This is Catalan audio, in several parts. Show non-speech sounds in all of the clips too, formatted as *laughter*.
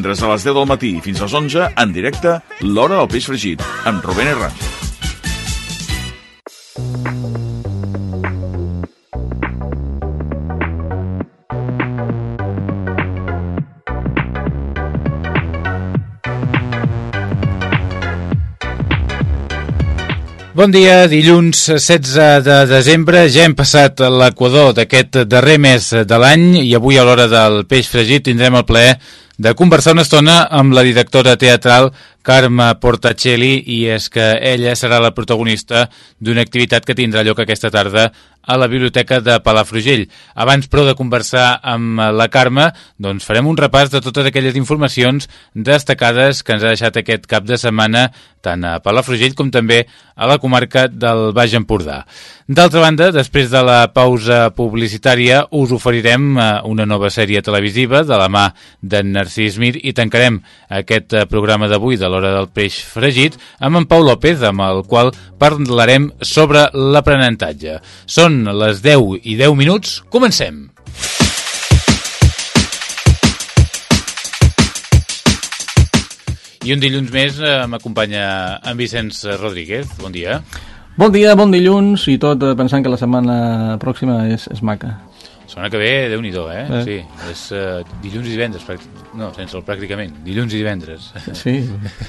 divendres a les 10 del matí fins a les 11 en directe l'Hora del Peix Fregit amb Rubén Herrans. Bon dia, dilluns 16 de desembre, ja hem passat l'equador d'aquest darrer mes de l'any i avui a l'hora del peix fregit tindrem el plaer de conversar una estona amb la directora teatral Carme Portacelli i és que ella serà la protagonista d'una activitat que tindrà lloc aquesta tarda a la Biblioteca de Palafrugell. Abans, però, de conversar amb la Carme, doncs farem un repàs de totes aquelles informacions destacades que ens ha deixat aquest cap de setmana tant a Palafrugell com també a la comarca del Baix Empordà. D'altra banda, després de la pausa publicitària, us oferirem eh, una nova sèrie televisiva de la mà d'en Narcís Mir i tancarem aquest eh, programa d'avui de l'hora del peix fregit amb en Pau López, amb el qual parlarem sobre l'aprenentatge. Són les 10 i 10 minuts. Comencem! I un dilluns més eh, m'acompanya en Vicenç Rodríguez. Bon dia. Bon dia, bon dilluns i tot eh, pensant que la setmana pròxima és, és maca. Sona que bé, déu nhi eh? eh? Sí, és uh, dilluns i divendres, no, sense el pràcticament, dilluns i divendres. Sí,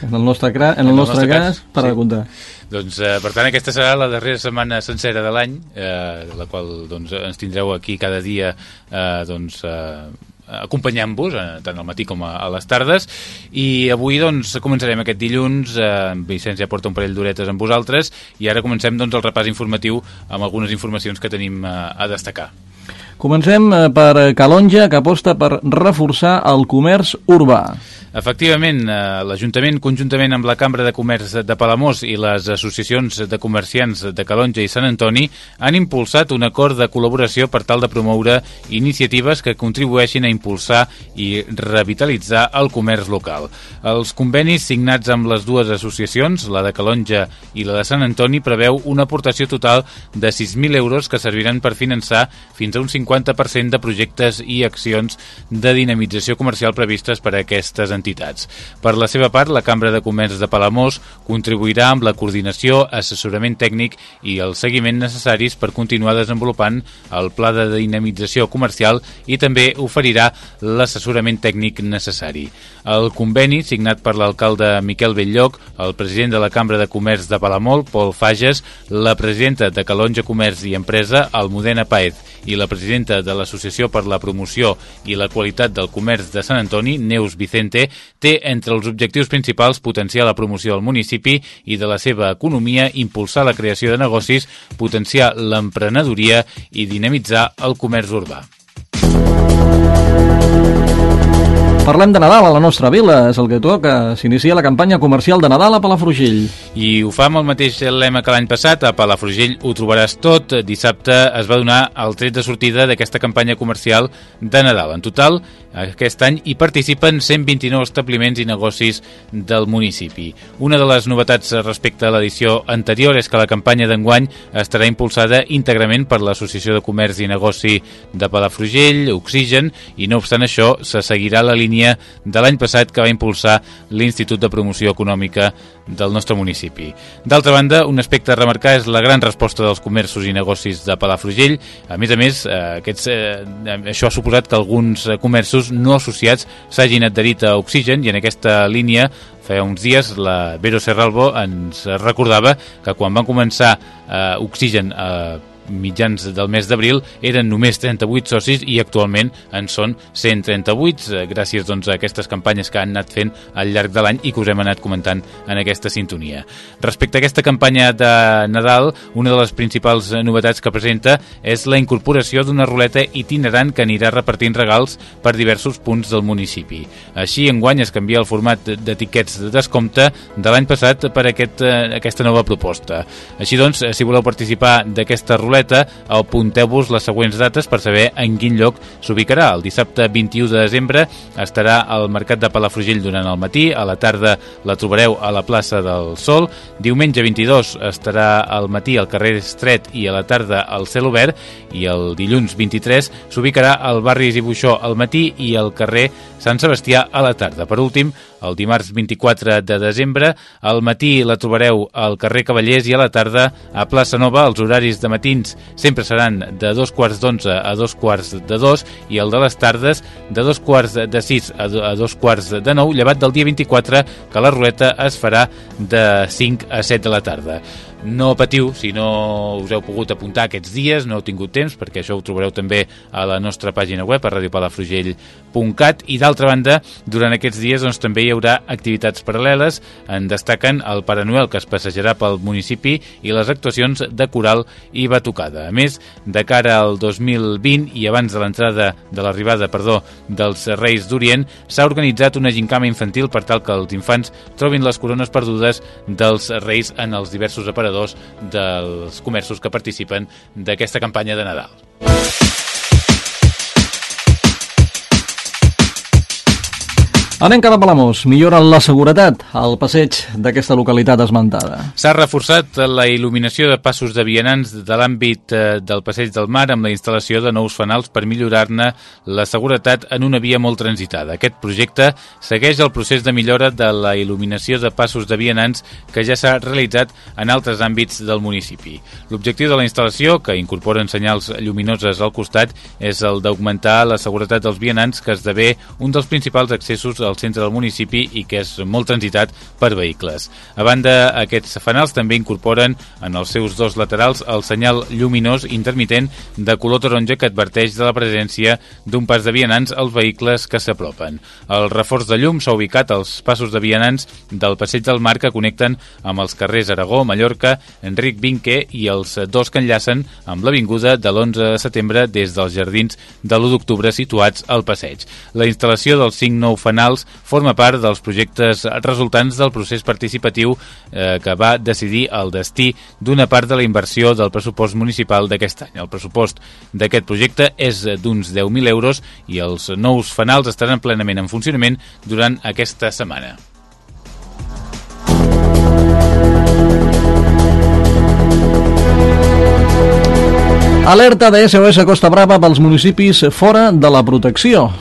en el nostre, cra en el, en el nostre, nostre cas, cas per sí. comptar. Doncs, uh, per tant, aquesta serà la darrera setmana sencera de l'any, eh, la qual doncs, ens tindreu aquí cada dia eh, doncs, eh, acompanyant-vos, tant al matí com a, a les tardes, i avui doncs, començarem aquest dilluns, eh, Vicenç ja porta un parell d'horetes amb vosaltres, i ara comencem doncs, el repàs informatiu amb algunes informacions que tenim eh, a destacar. Comencem eh, per Calonja, que aposta per reforçar el comerç urbà. Efectivament, eh, l'Ajuntament, conjuntament amb la Cambra de Comerç de Palamós i les associacions de comerciants de Calonja i Sant Antoni, han impulsat un acord de col·laboració per tal de promoure iniciatives que contribueixin a impulsar i revitalitzar el comerç local. Els convenis signats amb les dues associacions, la de Calonja i la de Sant Antoni, preveu una aportació total de 6.000 euros que serviran per finançar fins a un 50% de projectes i accions de dinamització comercial previstes per a aquestes entitats. Per la seva part, la Cambra de Comerç de Palamós contribuirà amb la coordinació, assessorament tècnic i el seguiment necessaris per continuar desenvolupant el pla de dinamització comercial i també oferirà l'assessorament tècnic necessari. El conveni, signat per l'alcalde Miquel Belllloc, el president de la Cambra de Comerç de Palamol, Pol Fages, la presidenta de Calonja Comerç i Empresa, Almudena Paez, i la presidenta de l'Associació per la Promoció i la Qualitat del Comerç de Sant Antoni, Neus Vicente, té entre els objectius principals potenciar la promoció del municipi i de la seva economia, impulsar la creació de negocis, potenciar l'emprenedoria i dinamitzar el comerç urbà. Parlem de Nadal a la nostra vila, és el que toca. S'inicia la campanya comercial de Nadal a Palafrugell. I ho fa amb el mateix lema que l'any passat. A Palafrugell ho trobaràs tot. Dissabte es va donar el tret de sortida d'aquesta campanya comercial de Nadal. En total, aquest any hi participen 129 establiments i negocis del municipi. Una de les novetats respecte a l'edició anterior és que la campanya d'enguany estarà impulsada íntegrament per l'Associació de Comerç i Negoci de Palafrugell, Oxigen, i no obstant això, se seguirà la línia de l'any passat que va impulsar l'Institut de Promoció Econòmica del nostre municipi. D'altra banda, un aspecte a remarcar és la gran resposta dels comerços i negocis de Palafrugell. A més a més, eh, aquests, eh, això ha suposat que alguns comerços no associats s'hagin adherit a Oxigen i en aquesta línia feia uns dies la Vero Serralbo ens recordava que quan van començar eh, Oxigen a mitjans del mes d'abril eren només 38 socis i actualment en són 138 eh, gràcies doncs, a aquestes campanyes que han anat fent al llarg de l'any i que us hem anat comentant en aquesta sintonia. Respecte a aquesta campanya de Nadal, una de les principals novetats que presenta és la incorporació d'una ruleta itinerant que anirà repartint regals per diversos punts del municipi. Així, enguany es canvia el format d'etiquets de descompte de l'any passat per aquest, eh, aquesta nova proposta. Així doncs, si voleu participar d'aquesta ruleta, apunteu-vos les següents dates per saber en quin lloc s'ubicarà. El dissabte 21 de desembre estarà al Mercat de Palafrugell durant el matí, a la tarda la trobareu a la plaça del Sol, diumenge 22 estarà al matí al carrer Estret i a la tarda al cel obert i el dilluns 23 s'ubicarà al barri Zibuixó al matí i al carrer Sant Sebastià a la tarda. Per últim, el dimarts 24 de desembre, al matí la trobareu al carrer Cavallers i a la tarda a Plaça Nova. Els horaris de matins sempre seran de dos quarts d'onze a dos quarts de dos i el de les tardes de dos quarts de sis a dos quarts de nou, llevat del dia 24 que la ruleta es farà de 5 a 7 de la tarda. No patiu si no us heu pogut apuntar aquests dies, no heu tingut temps, perquè això ho trobareu també a la nostra pàgina web, a radiopalafrugell.cat, i d'altra banda, durant aquests dies doncs, també hi haurà activitats paral·leles, en destaquen el Pare Noel, que es passejarà pel municipi, i les actuacions de coral i batucada. A més, de cara al 2020 i abans de l'entrada de l'arribada, perdó, dels Reis d'Orient, s'ha organitzat una gincama infantil per tal que els infants trobin les corones perdudes dels Reis en els diversos aparadors treballadors dels comerços que participen d'aquesta campanya de Nadal. Anem cap a Palamós. Milloren la seguretat al passeig d'aquesta localitat esmentada. S'ha reforçat la il·luminació de passos de vianants de l'àmbit eh, del passeig del mar amb la instal·lació de nous fanals per millorar-ne la seguretat en una via molt transitada. Aquest projecte segueix el procés de millora de la il·luminació de passos de vianants que ja s'ha realitzat en altres àmbits del municipi. L'objectiu de la instal·lació, que incorporen senyals lluminoses al costat, és el d'augmentar la seguretat dels vianants que esdevé un dels principals accessos al centre del municipi i que és molt transitat per vehicles. A banda, aquests fanals també incorporen en els seus dos laterals el senyal lluminós intermitent de color taronja que adverteix de la presència d'un pas de vianants als vehicles que s'apropen. El reforç de llum s'ha ubicat als passos de vianants del passeig del Mar que connecten amb els carrers Aragó, Mallorca, Enric Vinque i els dos que enllacen amb l'avinguda de l'11 de setembre des dels jardins de l'1 d'octubre situats al passeig. La instal·lació dels cinc nou fanals Socials forma part dels projectes resultants del procés participatiu eh, que va decidir el destí d'una part de la inversió del pressupost municipal d'aquest any. El pressupost d'aquest projecte és d'uns 10.000 euros i els nous fanals estaran plenament en funcionament durant aquesta setmana. Alerta de SOS Costa Brava pels municipis fora de la protecció.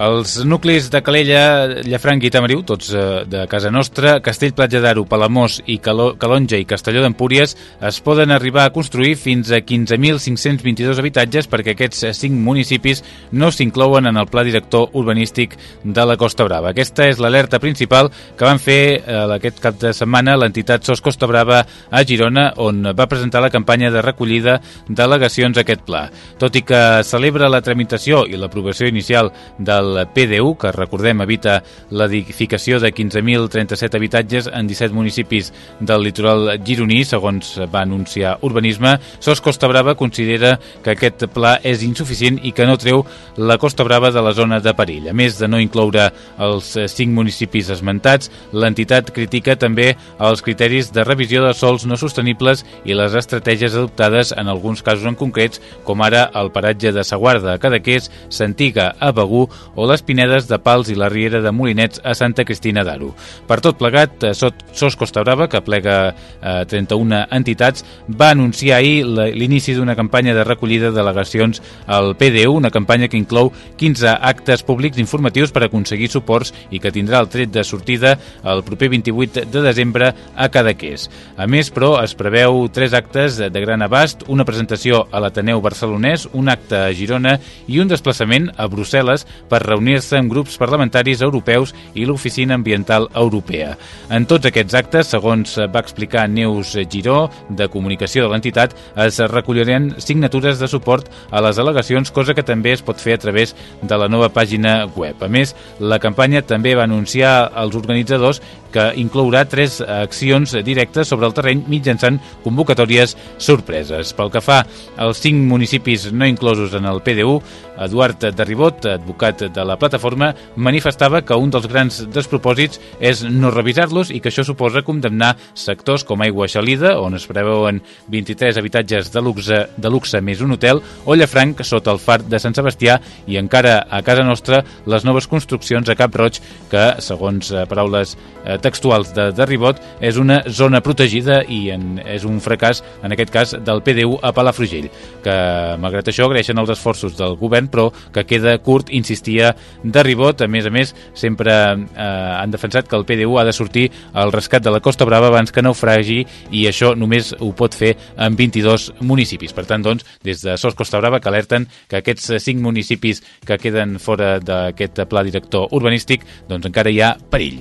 Els nuclis de Calella, Llafranc i Tamariu, tots eh, de casa nostra, Castell Platja d'Aro, Palamós i Calonja i Castelló d'Empúries, es poden arribar a construir fins a 15.522 habitatges perquè aquests cinc municipis no s'inclouen en el pla director urbanístic de la Costa Brava. Aquesta és l'alerta principal que van fer eh, aquest cap de setmana l'entitat SOS Costa Brava a Girona, on va presentar la campanya de recollida d'al·legacions a aquest pla. Tot i que celebra la tramitació i l'aprovació inicial del PDU, que recordem evita l'edificació de 15.037 habitatges en 17 municipis del litoral gironí, segons va anunciar Urbanisme, SOS Costa Brava considera que aquest pla és insuficient i que no treu la Costa Brava de la zona de perill. A més de no incloure els cinc municipis esmentats, l'entitat critica també els criteris de revisió de sols no sostenibles i les estratègies adoptades en alguns casos en concrets, com ara el paratge de Saguarda Cadaqués, Santiga a Begú o les Pinedes de Pals i la Riera de Molinets a Santa Cristina d'Aro. Per tot plegat, eh, SOS Costa Brava, que plega eh, 31 entitats, va anunciar ahir l'inici d'una campanya de recollida de delegacions al PDU, una campanya que inclou 15 actes públics informatius per aconseguir suports i que tindrà el tret de sortida el proper 28 de desembre a Cadaqués. A més, però, es preveu tres actes de gran abast, una presentació a l'Ateneu Barcelonès, un acte a Girona i un desplaçament a Brussel·les per reunir-se amb grups parlamentaris europeus i l'Oficina Ambiental Europea. En tots aquests actes, segons va explicar Neus Giró, de comunicació de l'entitat, es recolliran signatures de suport a les al·legacions, cosa que també es pot fer a través de la nova pàgina web. A més, la campanya també va anunciar als organitzadors que inclourà tres accions directes sobre el terreny mitjançant convocatòries sorpreses. Pel que fa als cinc municipis no inclosos en el PDU, Eduard de Ribot, advocat de la plataforma, manifestava que un dels grans despropòsits és no revisar-los i que això suposa condemnar sectors com Aigua Xalida, on es preveuen 23 habitatges de luxe, de luxe més un hotel, o Llafranc, sota el far de Sant Sebastià, i encara a casa nostra les noves construccions a Cap Roig, que, segons eh, paraules eh, textuals de, de Ribot, és una zona protegida i en, és un fracàs, en aquest cas, del PDU a Palafrugell, que, malgrat això, agraeixen els esforços del govern però que queda curt, insistia de Ribot. A més a més, sempre eh, han defensat que el PDU ha de sortir al rescat de la Costa Brava abans que naufragi i això només ho pot fer en 22 municipis. Per tant, doncs, des de SOS Costa Brava que alerten que aquests 5 municipis que queden fora d'aquest pla director urbanístic doncs encara hi ha perill.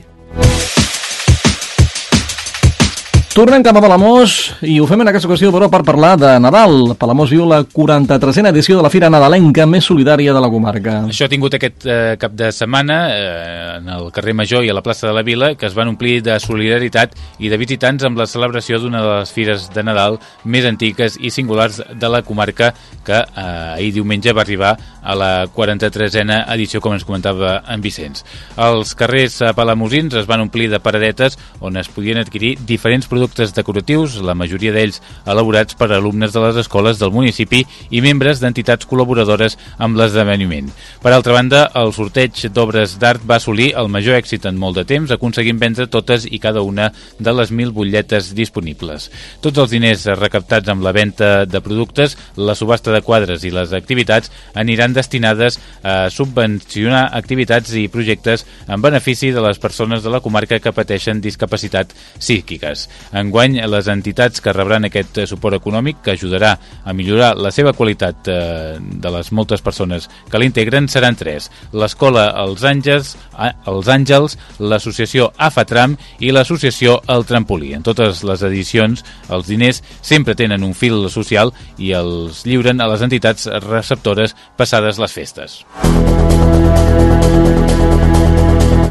Tornem cap a Palamós i ho fem en aquesta ocasió, però, per parlar de Nadal. Palamós viu la 43a edició de la Fira Nadalenca més solidària de la comarca. Això ha tingut aquest eh, cap de setmana eh, en el carrer Major i a la plaça de la Vila, que es van omplir de solidaritat i de visitants amb la celebració d'una de les fires de Nadal més antigues i singulars de la comarca, que eh, ahir diumenge va arribar a la 43a edició, com ens comentava en Vicenç. Els carrers palamosins es van omplir de paradetes on es podien adquirir diferents productes productes decoratius, la majoria d'ells elaborats per alumnes de les escoles del municipi i membres d'entitats col·laboradores amb l'esdeveniment. Per altra banda, el sorteig d'obres d'art va assolir el major èxit en molt de temps, aconseguint vendre totes i cada una de les mil butlletes disponibles. Tots els diners recaptats amb la venda de productes, la subhasta de quadres i les activitats aniran destinades a subvencionar activitats i projectes en benefici de les persones de la comarca que pateixen discapacitat psíquiques. Enguany, les entitats que rebran aquest eh, suport econòmic, que ajudarà a millorar la seva qualitat eh, de les moltes persones que l'integren, seran tres. L'Escola Els Àngels, els Àngels l'Associació AFATRAM i l'Associació El Trampolí. En totes les edicions, els diners sempre tenen un fil social i els lliuren a les entitats receptores passades les festes.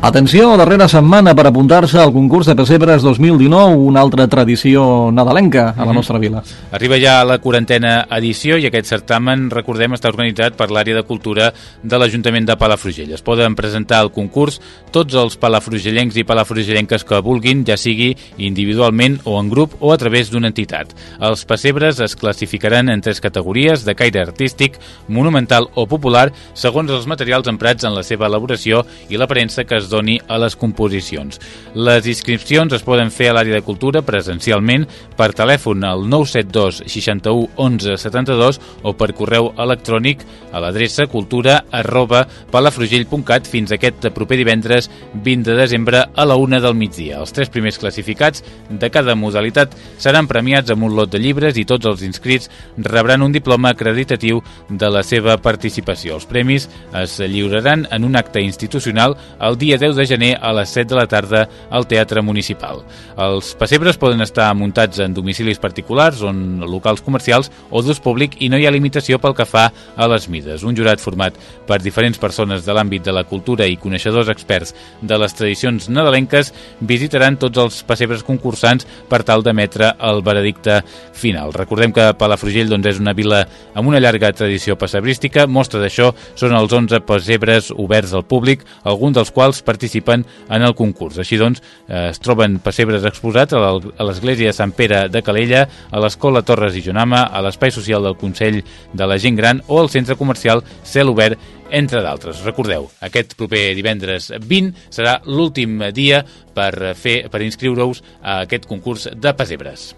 Atenció, darrera setmana per apuntar-se al concurs de Pessebres 2019, una altra tradició nadalenca a la mhm. nostra vila. Arriba ja a la quarantena edició i aquest certamen, recordem, està organitzat per l'àrea de cultura de l'Ajuntament de Palafrugell. Es poden presentar al concurs tots els palafrugellencs i palafrugellenques que vulguin, ja sigui individualment o en grup o a través d'una entitat. Els pessebres es classificaran en tres categories de caire artístic, monumental o popular, segons els materials emprats en la seva elaboració i l'aparença que es doni a les composicions. Les inscripcions es poden fer a l'àrea de cultura presencialment per telèfon al 972 61 11 72 o per correu electrònic a l'adreça cultura arroba palafrugell.cat fins aquest proper divendres 20 de desembre a la una del migdia. Els tres primers classificats de cada modalitat seran premiats amb un lot de llibres i tots els inscrits rebran un diploma acreditatiu de la seva participació. Els premis es lliuraran en un acte institucional el dia 10 de gener a les 7 de la tarda al Teatre Municipal. Els pessebres poden estar muntats en domicilis particulars o en locals comercials o d'ús públic i no hi ha limitació pel que fa a les mides. Un jurat format per diferents persones de l'àmbit de la cultura i coneixedors experts de les tradicions nadalenques visitaran tots els pessebres concursants per tal d'emetre el veredicte final. Recordem que Palafrugell doncs, és una vila amb una llarga tradició pessebrística. Mostra d'això són els 11 pessebres oberts al públic, alguns dels quals participen en el concurs. Així doncs, eh, es troben pessebres exposats a l'Església de Sant Pere de Calella, a l'Escola Torres i Jonama, a l'Espai Social del Consell de la Gent Gran o al Centre Comercial Cel Obert, entre d'altres. Recordeu, aquest proper divendres 20 serà l'últim dia per fer per inscriure-us a aquest concurs de pessebres.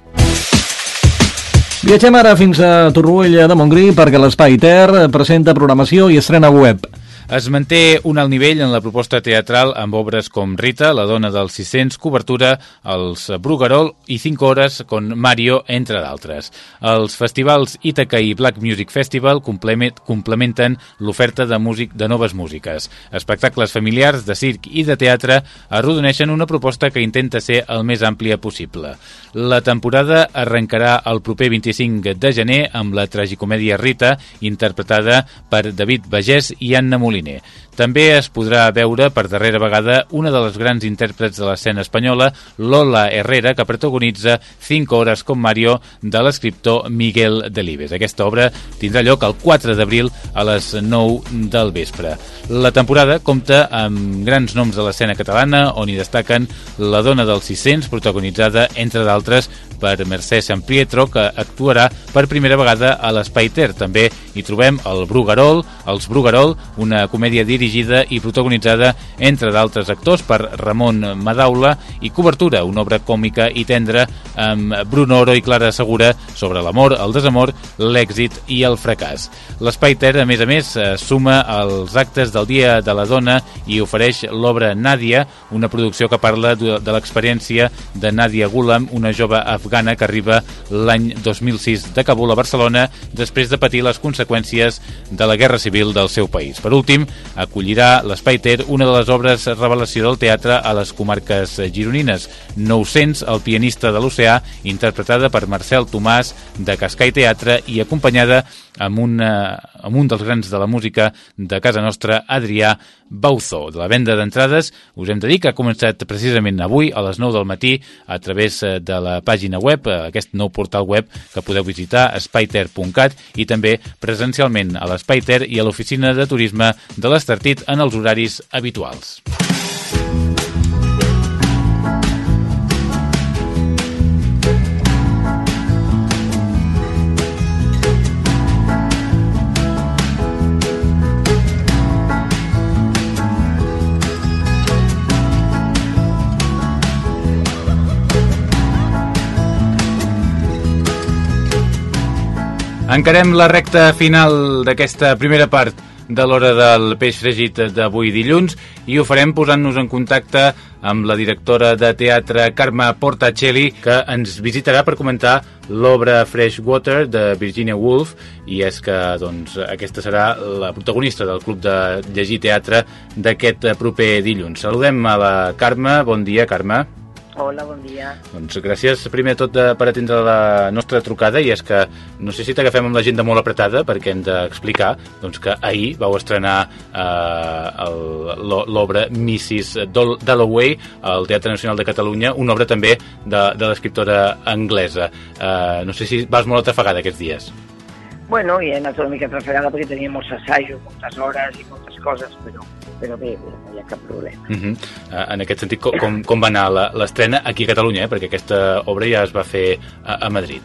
Viatgem ara fins a Torroella de Montgrí perquè l'Espai Ter presenta programació i estrena web. Es manté un alt nivell en la proposta teatral amb obres com Rita, la dona dels 600, Cobertura, els Bruguerol i 5 hores con Mario, entre d'altres. Els festivals Ítaca i Black Music Festival complementen l'oferta de músic de noves músiques. Espectacles familiars, de circ i de teatre arrodoneixen una proposta que intenta ser el més àmplia possible. La temporada arrencarà el proper 25 de gener amb la tragicomèdia Rita, interpretada per David Bagès i Anna Molina Moliner. També es podrà veure per darrera vegada una de les grans intèrprets de l'escena espanyola, Lola Herrera, que protagonitza 5 hores com Mario de l'escriptor Miguel Delibes. Aquesta obra tindrà lloc el 4 d'abril a les 9 del vespre. La temporada compta amb grans noms de l'escena catalana, on hi destaquen La dona dels 600, protagonitzada, entre d'altres, per Mercè Sampietro, que actuarà per primera vegada a l'Espai Ter. També hi trobem el Brugarol, els Brugarol, una comèdia dirigida i protagonitzada, entre d'altres actors, per Ramon Madaula, i Cobertura, una obra còmica i tendra amb Bruno Oro i Clara Segura sobre l'amor, el desamor, l'èxit i el fracàs. L'Espai Ter, a més a més, suma als actes del Dia de la Dona i ofereix l'obra Nàdia, una producció que parla de l'experiència de Nàdia Gulam, una jove afgana que arriba l'any 2006 de Kabul a Barcelona després de patir les conseqüències de la Guerra Civil del seu país. Per últim, acollirà l'Espai Ter una de les obres revelació del teatre a les comarques gironines, 900, el pianista de l'Oceà, interpretada per Marcel Tomàs de Cascai Teatre i acompanyada amb, una, amb un dels grans de la música de casa nostra, Adrià Bauzó. De la venda d'entrades us hem de dir que ha començat precisament avui a les 9 del matí a través eh, de la pàgina web, eh, aquest nou portal web que podeu visitar, espaiter.cat i també presencialment a l'Espaiter i a l'oficina de turisme de l'Estartit en els horaris habituals. Encarem la recta final d'aquesta primera part de l'hora del peix fregit d'avui dilluns i ho farem posant-nos en contacte amb la directora de teatre Carme Portacelli que ens visitarà per comentar l'obra Freshwater de Virginia Woolf i és que doncs, aquesta serà la protagonista del Club de Llegir Teatre d'aquest proper dilluns. Saludem a la Carme. Bon dia, Carme. Hola, bon dia. Doncs gràcies primer tot de, per atendre la nostra trucada i és que no sé si t'agafem amb l'agenda molt apretada perquè hem d'explicar doncs, que ahir vau estrenar eh, l'obra Mrs. Dalloway al Teatre Nacional de Catalunya, una obra també de, de l'escriptora anglesa. Eh, no sé si vas molt atrafegada aquests dies. Bueno, i he anat una mica atrafegada perquè tenia molts assajos, moltes hores i moltes coses, però però bé, bé, no hi ha cap problema. Uh -huh. uh, en aquest sentit, com, com va anar l'estrena aquí a Catalunya, eh? perquè aquesta obra ja es va fer a, a Madrid?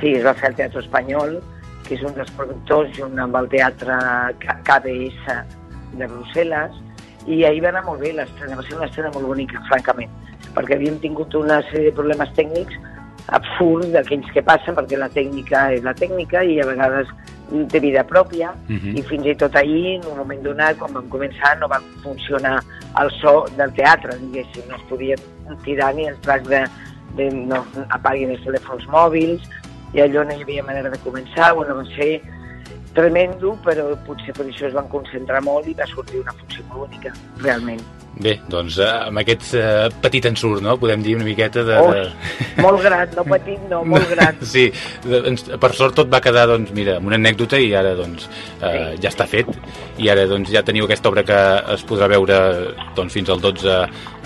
Sí, es va fer al Teatre Espanyol, que és un dels productors, junt amb el Teatre KBS de Brussel·les, i ahir va anar molt bé l'estrena, va ser una estrena molt bonica, francament, perquè havíem tingut una sèrie de problemes tècnics absurds d'aquells que passen, perquè la tècnica és la tècnica i a vegades té vida pròpia uh mhm. -huh. i fins i tot ahir, en un moment donat, quan vam començar, no va funcionar el so del teatre, diguéssim, no es podia tirar ni el trac de, de no apaguin els telèfons mòbils, i allò no hi havia manera de començar, bueno, va ser tremendo, però potser per això es van concentrar molt i va sortir una funció molt bonica, realment. Bé, doncs eh, amb aquest eh, petit ensurt, no? Podem dir una miqueta de... Oh, molt gran, no petit, no, molt *laughs* gran. Sí, per sort tot va quedar, doncs, mira, amb una anècdota i ara, doncs, eh, sí. ja està fet. I ara, doncs, ja teniu aquesta obra que es podrà veure, doncs, fins al 12,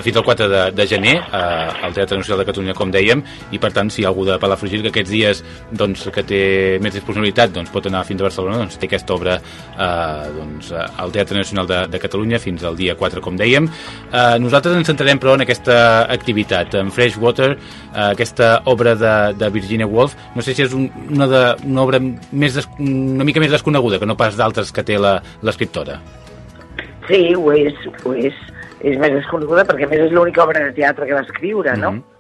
fins al 4 de, de gener eh, al Teatre Nacional de Catalunya, com dèiem, i per tant, si hi ha algú de Palafrugell que aquests dies, doncs, que té més disponibilitat, doncs, pot anar fins a Barcelona, doncs, té aquesta obra, eh, doncs, al Teatre Nacional de, de Catalunya fins al dia 4, com dèiem, Eh, nosaltres ens centrarem, però, en aquesta activitat, en Freshwater, eh, aquesta obra de, de Virginia Woolf. No sé si és un, una, de, una obra més des, una mica més desconeguda que no pas d'altres que té l'escriptora. Sí, ho és, ho és. És més desconeguda perquè, més, és l'única obra de teatre que va escriure, no? Mm -hmm.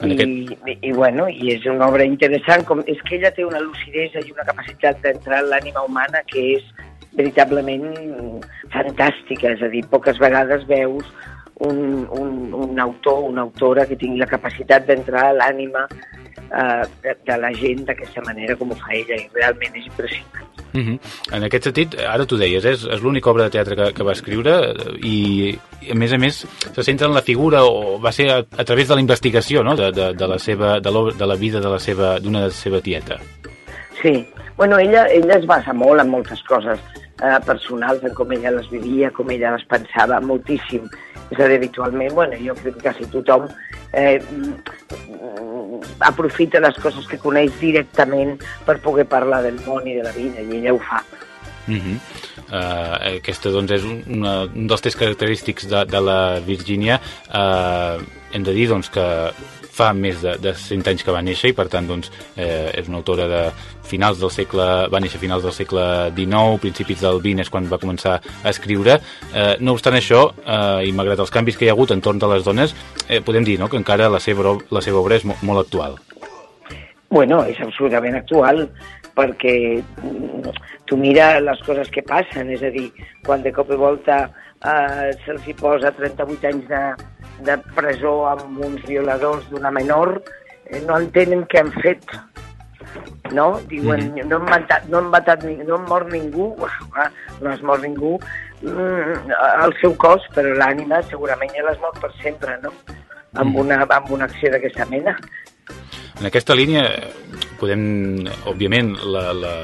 I, aquest... i, i, bueno, i és una obra interessant, com, és que ella té una lucidesa i una capacitat d'entrar en l'ànima humana que és veritablement fantàstica, és a dir, poques vegades veus un, un, un autor, una autora que tingui la capacitat d'entrar a l'ànima eh, de, de la gent d'aquesta manera com ho fa ella, i realment és impressionant. Uh -huh. En aquest sentit, ara tu deies, és, és l'única obra de teatre que, que va escriure i, a més a més, se centra en la figura o va ser a, a través de la investigació no? de, de, de, la seva, de, de la vida de la seva d'una de seva tieta. Sí, bueno, ella, ella es basa molt en moltes coses eh, personals, en com ella les vivia, com ella les pensava, moltíssim. És a dir, habitualment, bueno, jo crec que quasi tothom eh, aprofita les coses que coneix directament per poder parlar del món i de la vida, i ella ho fa. Uh -huh. uh, aquesta doncs, és una, un dels tres característics de, de la Virgínia. Uh, hem de dir doncs, que fa més de, de 100 anys que va néixer i per tant doncs, eh, és una autora de finals del segle, va néixer a finals del segle XIX, principis del XX és quan va començar a escriure. Eh, no obstant això, eh, i malgrat els canvis que hi ha hagut entorn de les dones, eh, podem dir no, que encara la seva, la seva obra és mo molt actual. Bueno, és absolutament actual perquè mm, tu mira les coses que passen, és a dir, quan de cop i volta eh, se'ls posa 38 anys de, de presó amb uns violadors d'una menor, eh, no entenen què han fet, no? Diuen, mm. no han matat, no han matat, no han mort ningú, *laughs* no has mort ningú, mm, el seu cos, però l'ànima segurament ja l'has mort per sempre, no? Amb una, amb una acció d'aquesta mena. En aquesta línia podem, òbviament, la, la,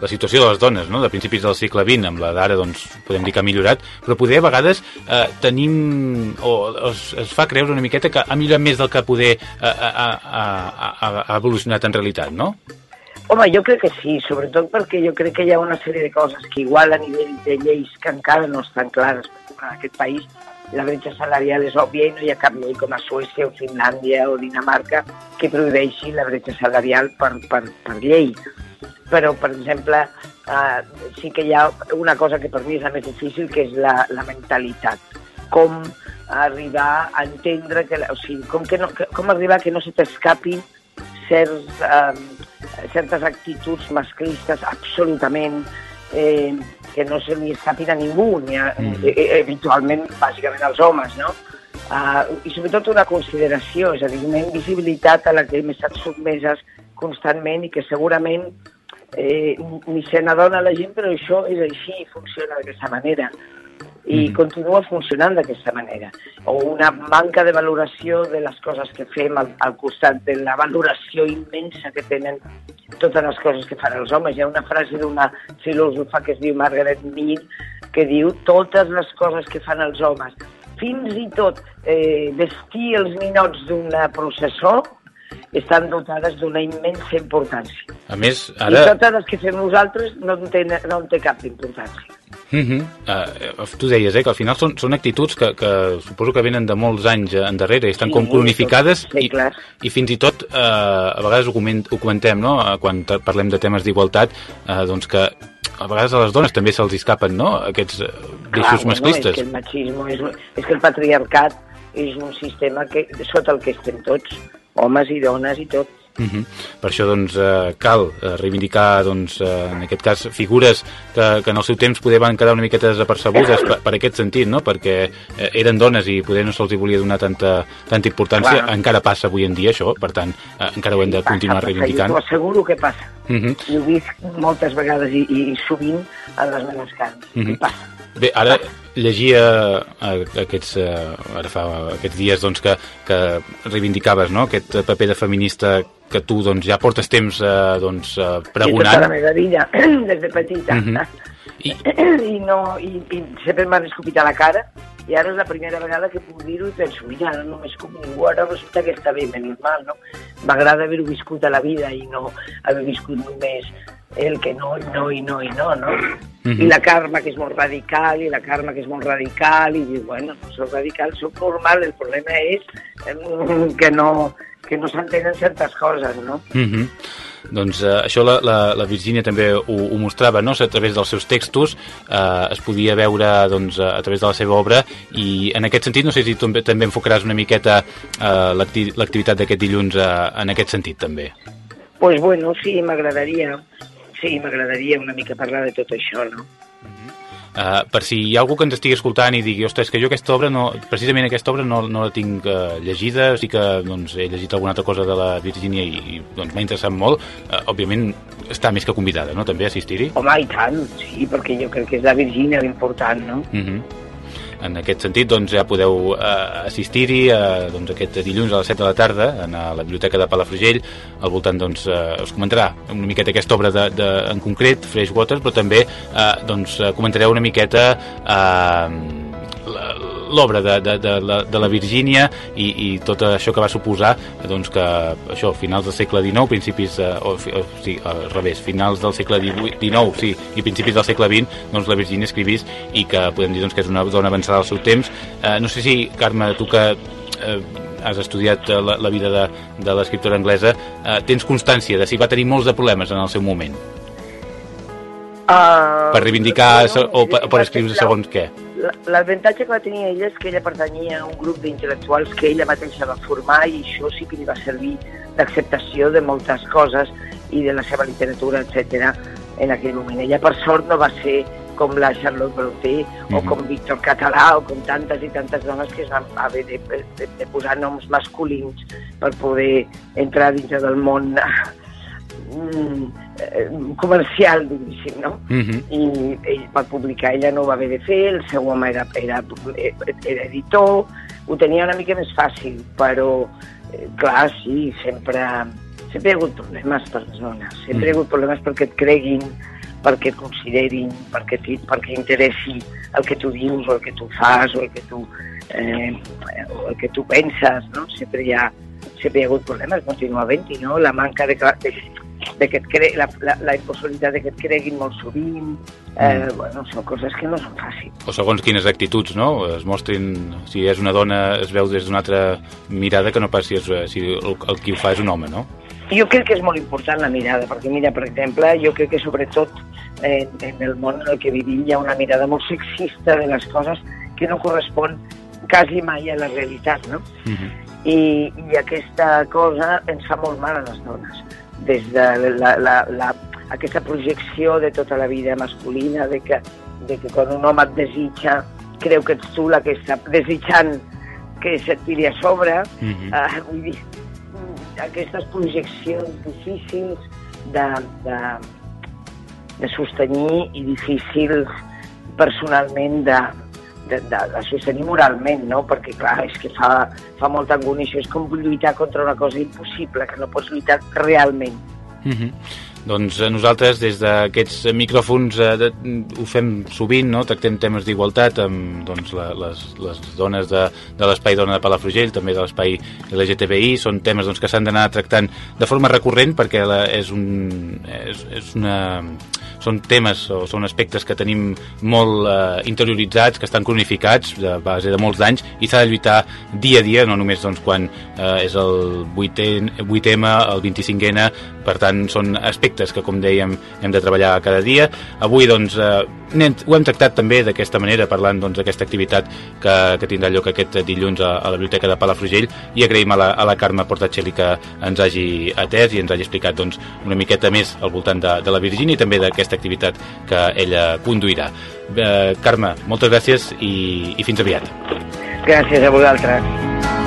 la situació de les dones, no? de principis del segle XX, amb la d'ara doncs, podem dir que ha millorat, però poder a vegades eh, tenim, o es, es fa creure una miqueta que ha millorat més del que poder eh, ha, ha, ha, ha evolucionat en realitat, no? Home, jo crec que sí, sobretot perquè jo crec que hi ha una sèrie de coses que igual a nivell de lleis que encara no estan clares, en aquest país la bretxa salarial és òbvia i no hi ha cap llei com a Suècia o Finlàndia o Dinamarca que prohibeixi la bretxa salarial per, per, per llei. Però, per exemple, eh, sí que hi ha una cosa que per mi és la més difícil, que és la, la mentalitat. Com arribar a entendre que... O sigui, com, que no, que, com arribar que no se t'escapin certs, eh, certes actituds masclistes absolutament eh, que no se li escapin a ningú, ni a, mm. eh, eh, habitualment, bàsicament als homes, no? Uh, I sobretot una consideració, és a dir, una invisibilitat a la que hem estat sotmeses constantment i que segurament eh, ni se n'adona la gent, però això és així funciona d'aquesta manera i mm. continua funcionant d'aquesta manera. O una manca de valoració de les coses que fem al, al costat de la valoració immensa que tenen totes les coses que fan els homes. Hi ha una frase d'una filòsofa que es diu Margaret Mead que diu totes les coses que fan els homes, fins i tot eh, vestir els ninots d'una processó, estan dotades d'una immensa importància. A més, ara... I totes les que fem nosaltres no en té, no en té cap importància. Uh -huh. uh, tu deies eh, que al final són, són actituds que, que suposo que venen de molts anys endarrere i estan sí, com cronificades sí, i, clar. i fins i tot uh, a vegades ho, coment, ho comentem no? quan parlem de temes d'igualtat uh, doncs que a vegades a les dones també se'ls escapen no? aquests deixos bueno, masclistes és que el machisme és, és que el patriarcat és un sistema que, sota el que estem tots homes i dones i tot Uh -huh. Per això doncs, eh, cal eh, reivindicar doncs, eh, en aquest cas figures que, que en el seu temps poder van quedar una miqueta desapercebudes per, per aquest sentit, no? perquè eh, eren dones i poder no se'ls volia donar tanta, tanta importància, Clar. encara passa avui en dia això, per tant eh, encara ho hem de passa, continuar passa, reivindicant. Jo asseguro que passa. Uh -huh. I ho he vist moltes vegades i, i sovint a les meves cases. Uh -huh. I passa. Bé, ara llegia eh, aquests, eh, ara fa aquests dies doncs, que, que reivindicaves no? aquest paper de feminista que tu doncs, ja portes temps eh, doncs, eh, pregonant. Sí, tota la meva vida, *clears throat* des de petita. Uh -huh. I... *clears throat* I, no, i, i sempre m'han escopit a la cara i ara és la primera vegada que puc dir-ho i penso, mira, ara no m'escup ningú, ara resulta que està bé, menys mal, no? M'agrada haver-ho viscut a la vida i no haver viscut només el que no, i no, i no, i no, no? Uh -huh. I la Carme, que és molt radical, i la Carme, que és molt radical, i diu, bueno, no soc radical, soc normal, el problema és que no, que no s'entenen certes coses, no? Uh -huh. Doncs eh, això la, la, la Virgínia també ho, ho mostrava, no? a través dels seus textos eh, es podia veure doncs, a través de la seva obra i en aquest sentit no sé si tu també enfocaràs una miqueta eh, l'activitat d'aquest dilluns eh, en aquest sentit també. Pues bueno, sí, m'agradaria Sí, m'agradaria una mica parlar de tot això, no? Uh, per si hi ha algú que ens estigui escoltant i digui, ostres, que jo aquesta obra, no, precisament aquesta obra no, no la tinc uh, llegida, sí que doncs, he llegit alguna altra cosa de la Virgínia i, i doncs, m'ha interessat molt, uh, òbviament està més que convidada, no?, també a assistir-hi. Home, i tant, sí, perquè jo crec que és la Virgínia l'important, no? Uh -huh. En aquest sentit, doncs, ja podeu eh, assistir-hi eh, doncs, aquest dilluns a les 7 de la tarda a la Biblioteca de Palafrugell. Al voltant doncs, eh, us comentarà una miqueta aquesta obra de, de, en concret, Freshwater, però també eh, doncs, comentareu una miqueta eh, l'obra de, de, de, la, de la Virgínia i, i tot això que va suposar doncs que això, finals del segle XIX principis, eh, o, o, sí, al revés finals del segle XIX sí, i principis del segle XX doncs la Virgínia escrivís i que podem dir doncs, que és una dona avançada al seu temps eh, no sé si, Carme, tu que eh, has estudiat eh, la, la vida de, de l'escriptora anglesa eh, tens constància de si va tenir molts de problemes en el seu moment Uh, per reivindicar bueno, o per, per escriure segons què? L'avantatge que va tenir ella és que ella pertanyia a un grup d'intel·lectuals que ella mateixa va formar i això sí que li va servir d'acceptació de moltes coses i de la seva literatura, etc. en aquell moment. Ella, per sort, no va ser com la Charlotte Brontë mm -hmm. o mhm. com Víctor Català o com tantes i tantes dones que es van haver de, de, de posar noms masculins per poder entrar dintre del món Mm, eh, comercial, diguéssim, no? Uh mhm. -huh. I ell va publicar, ella no ho va haver de fer, el seu home era, era, era editor, ho tenia una mica més fàcil, però, eh, clar, sí, sempre, sempre hi ha hagut problemes per les dones, sempre uh -huh. hi ha mhm. hagut problemes perquè et creguin, perquè et considerin, perquè, perquè interessi el que tu dius o el que tu fas o el que tu, eh, o el que tu penses, no? Sempre hi ha, sempre hi ha hagut problemes, continua havent-hi, no? La manca de, de, de que et cre... la, la, la impossibilitat de que et creguin molt sovint, eh, mm. bueno, són coses que no són fàcils. O segons quines actituds, no? Es mostrin, si és una dona, es veu des d'una altra mirada que no pas si, és, si el, el qui ho fa és un home, no? Jo crec que és molt important la mirada, perquè mira, per exemple, jo crec que sobretot eh, en el món en el que vivim hi ha una mirada molt sexista de les coses que no correspon quasi mai a la realitat, no? Uh -huh. I, I aquesta cosa ens fa molt mal a les dones des de la, la, la, aquesta projecció de tota la vida masculina, de que, de que quan un home et desitja, creu que ets tu la que està desitjant que se't tiri a sobre. Mm -hmm. uh, vull dir, aquestes projeccions difícils de, de, de sostenir i difícils personalment de, de, de, de sostenir moralment, no? Perquè, clar, és que fa, fa molta. Això és com lluitar contra una cosa impossible, que no pots lluitar realment. Mm -hmm. Doncs eh, nosaltres des d'aquests micròfons eh, de, ho fem sovint, no? tractem temes d'igualtat amb doncs, la, les, les dones de, de l'espai dona de Palafrugell, també de l'espai LGTBI, són temes doncs, que s'han d'anar tractant de forma recurrent perquè la, és, un, és, és una són temes o són aspectes que tenim molt eh, interioritzats, que estan cronificats de base de molts anys i s'ha de lluitar dia a dia, no només doncs, quan eh, és el 8 m el 25N, per tant són aspectes que com dèiem hem de treballar cada dia. Avui doncs eh, ho hem tractat també d'aquesta manera, parlant doncs, d'aquesta doncs, activitat que, que tindrà lloc aquest dilluns a, a la Biblioteca de Palafrugell i agraïm a la, a la Carme Portacelli que ens hagi atès i ens hagi explicat doncs, una miqueta més al voltant de, de la Virgínia i també d'aquesta activitat que ella conduirà. Eh, Carme, moltes gràcies i, i fins aviat. Gràcies a vosaltres.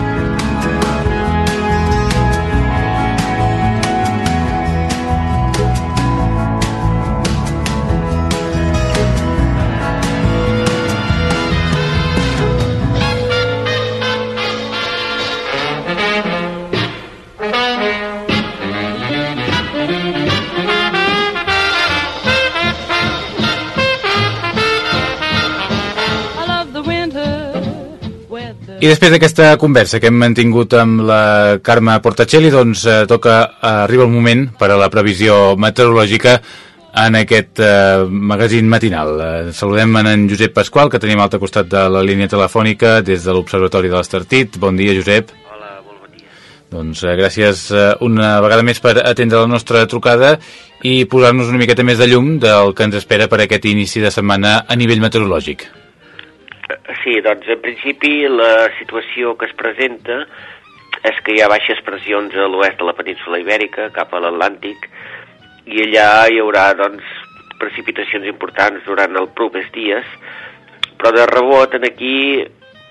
I després d'aquesta conversa que hem mantingut amb la Carme Portacelli, doncs eh, toca, eh, arriba el moment per a la previsió meteorològica en aquest eh, magazín matinal. Eh, saludem en Josep Pasqual, que tenim al costat de la línia telefònica des de l'Observatori de l'Estartit. Bon dia, Josep. Hola, molt bon dia. Doncs eh, gràcies eh, una vegada més per atendre la nostra trucada i posar-nos una miqueta més de llum del que ens espera per aquest inici de setmana a nivell meteorològic. Sí, doncs en principi la situació que es presenta és que hi ha baixes pressions a l'oest de la península Ibèrica, cap a l'Atlàntic, i allà hi haurà doncs, precipitacions importants durant els propers dies, però de rebot en aquí,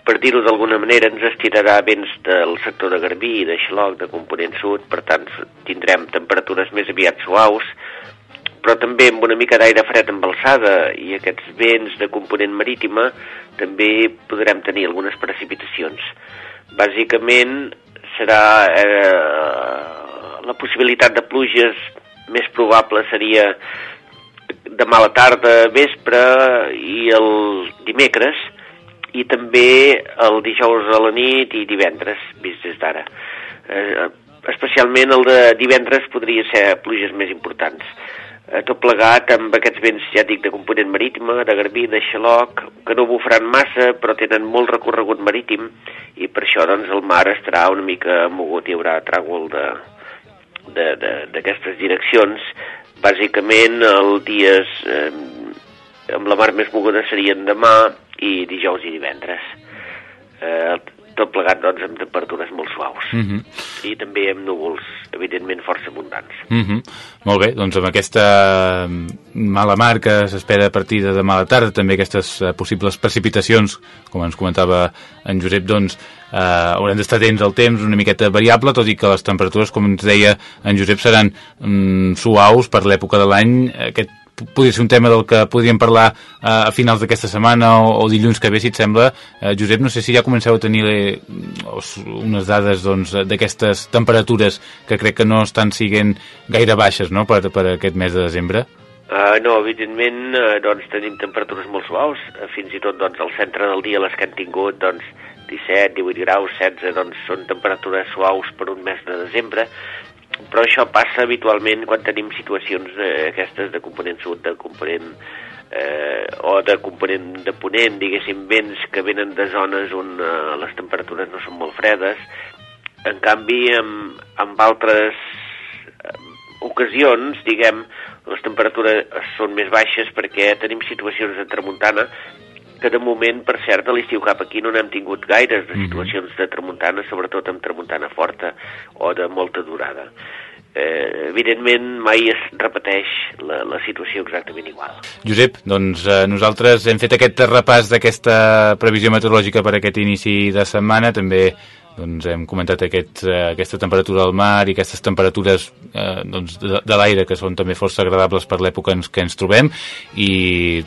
per dir-ho d'alguna manera, ens estirarà vents del sector de Garbí i de Xaloc, de component sud, per tant tindrem temperatures més aviat suaus, però també amb una mica d'aire fred amb alçada i aquests vents de component marítima també podrem tenir algunes precipitacions. Bàsicament serà eh, la possibilitat de pluges més probable seria demà a la tarda, vespre i el dimecres i també el dijous a la nit i divendres, vist des d'ara. Eh, especialment el de divendres podria ser pluges més importants. Eh, tot plegat amb aquests vents, ja dic, de component marítima, de Garbí, de Xaloc, que no bufaran massa, però tenen molt recorregut marítim, i per això doncs, el mar estarà una mica mogut, hi haurà tràgol d'aquestes direccions. Bàsicament, els dies eh, amb la mar més moguda serien demà i dijous i divendres. Eh, tot plegat doncs, amb temperatures molt suaus Mm -hmm. i també amb núvols, evidentment, força abundants. Mm -hmm. Molt bé, doncs amb aquesta mala mar que s'espera a partir de demà a la tarda, també aquestes uh, possibles precipitacions, com ens comentava en Josep, doncs uh, haurem d'estar atents al temps, una miqueta variable, tot i que les temperatures, com ens deia en Josep, seran mm, suaus per l'època de l'any. Aquest podria ser un tema del que podríem parlar uh, a finals d'aquesta setmana o, o dilluns que ve, si et sembla. Uh, Josep, no sé si ja comenceu a tenir eh, unes dades doncs, d'aquestes doncs, temperatures que crec que no estan siguent gaire baixes no? per, per aquest mes de desembre. Uh, no, evidentment uh, doncs, tenim temperatures molt suaus, uh, fins i tot doncs, al centre del dia les que han tingut doncs, 17, 18 graus, 16, doncs, són temperatures suaus per un mes de desembre, però això passa habitualment quan tenim situacions eh, aquestes de component sud, de component eh, o de component de ponent, diguéssim, vents que venen de zones on eh, les temperatures no són molt fredes. En canvi, amb, amb altres eh, ocasions, diguem, les temperatures són més baixes perquè tenim situacions de tramuntana que de moment, per cert, a l'estiu cap aquí no n'hem tingut gaires de situacions de tramuntana, sobretot amb tramuntana forta o de molta durada. Eh, evidentment, mai es repeteix la, la situació exactament igual. Josep, doncs eh, nosaltres hem fet aquest repàs d'aquesta previsió meteorològica per aquest inici de setmana, també doncs hem comentat aquest, eh, aquesta temperatura del mar i aquestes temperatures eh, doncs, de, de l'aire que són també força agradables per l'època en què ens trobem i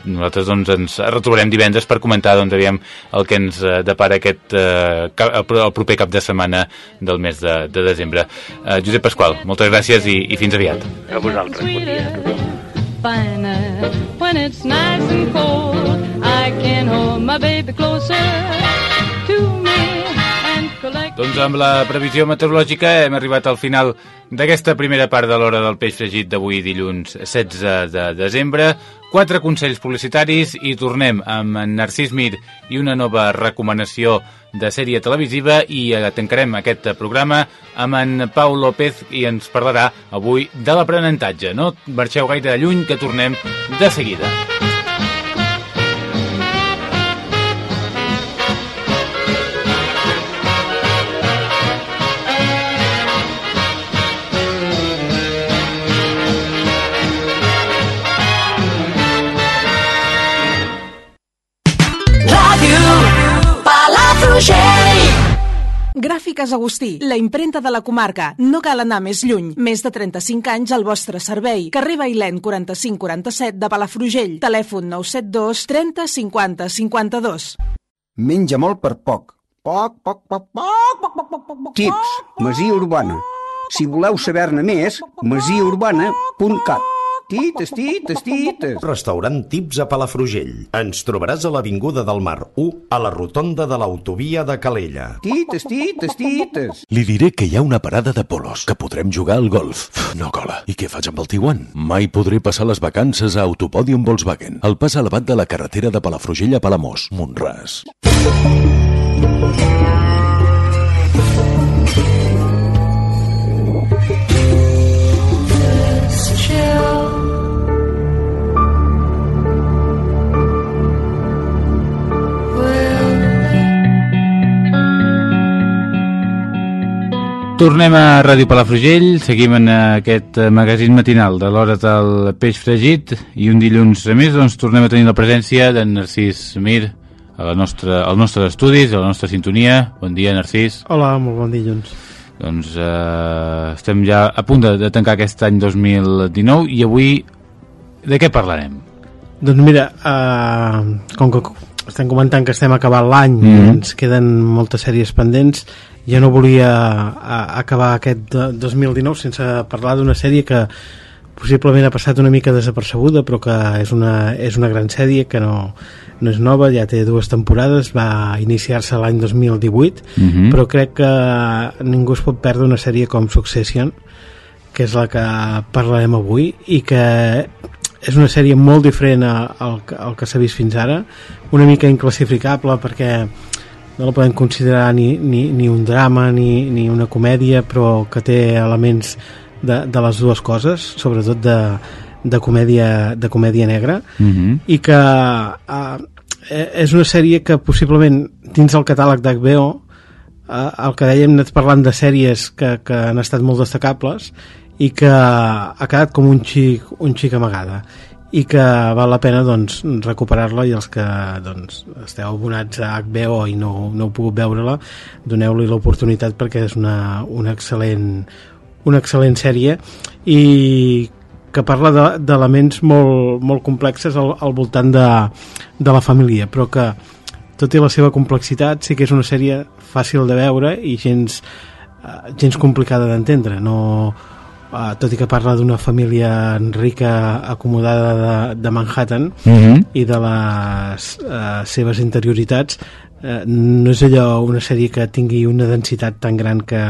nosaltres doncs, ens retrobarem divendres per comentar doncs, aviam el que ens eh, depara aquest, eh, el, proper cap de setmana del mes de, de desembre. Eh, Josep Pasqual, moltes gràcies i, i fins aviat. A vosaltres, bon dia a tothom. finer when it's nice and cold. I can hold my baby closer to me. Doncs amb la previsió meteorològica hem arribat al final d'aquesta primera part de l'hora del peix fregit d'avui dilluns 16 de desembre. Quatre consells publicitaris i tornem amb Narcís Mir i una nova recomanació de sèrie televisiva i tancarem aquest programa amb en Pau López i ens parlarà avui de l'aprenentatge. No marxeu gaire lluny que tornem de seguida. Òptiques Agustí, la imprenta de la comarca. No cal anar més lluny. Més de 35 anys al vostre servei. Carrer Bailèn 4547 de Palafrugell. Telèfon 972 30 50 52. Menja molt per poc. Poc, poc, poc, poc, poc, poc, poc, poc. Tips. Masia Urbana. Si voleu saber-ne més, masiaurbana.cat. Tites, tites, tites. Restaurant Tips a Palafrugell. Ens trobaràs a l'Avinguda del Mar 1, a la rotonda de l'autovia de Calella. Tites, tites, tites. Li diré que hi ha una parada de polos, que podrem jugar al golf. No cola. I què faig amb el Tiguan? Mai podré passar les vacances a Autopòdium Volkswagen, el pas elevat de la carretera de Palafrugell a Palamós, Montràs. Tornem a Ràdio Palafrugell, seguim en aquest eh, magazín matinal de l'hora del peix fregit i un dilluns a més doncs, tornem a tenir la presència d'en Narcís Mir a la nostra, als nostres estudis, a la nostra sintonia. Bon dia, Narcís. Hola, molt bon dilluns. Doncs eh, estem ja a punt de, de tancar aquest any 2019 i avui de què parlarem? Doncs mira, uh, com que estem comentant que estem acabant l'any mm. -hmm. ens queden moltes sèries pendents jo no volia acabar aquest de- 2019 sense parlar d'una sèrie que possiblement ha passat una mica desapercebuda però que és una, és una gran sèrie que no, no és nova, ja té dues temporades va iniciar-se l'any 2018 Mhm. però crec que ningú es pot perdre una sèrie com Succession que és la que parlarem avui i que és una sèrie molt diferent al, que- al que s'ha vist fins ara una mica inclassificable perquè no la podem considerar ni, ni, ni un drama ni, ni una comèdia però que té elements de, de les dues coses sobretot de, de, comèdia, de comèdia negra Mhm. i que uh, és una sèrie que possiblement dins el catàleg d'HBO uh, el que dèiem anat parlant de sèries que, que han estat molt destacables i que ha quedat com un xic, un xic amagada i que val la pena doncs, recuperar-la i els que doncs, esteu abonats a HBO i no, no heu pogut veure-la doneu-li l'oportunitat perquè és una, una excel·lent una excel·lent sèrie i que parla de- d'elements molt, molt complexes al, al voltant de, de la família però que tot i la seva complexitat sí que és una sèrie fàcil de veure i gens, eh, gens complicada d'entendre. No, eh, tot i que parla d'una família rica acomodada de, de Manhattan Mhm. i de les eh, seves interioritats eh, no és allò una sèrie que tingui una densitat tan gran que,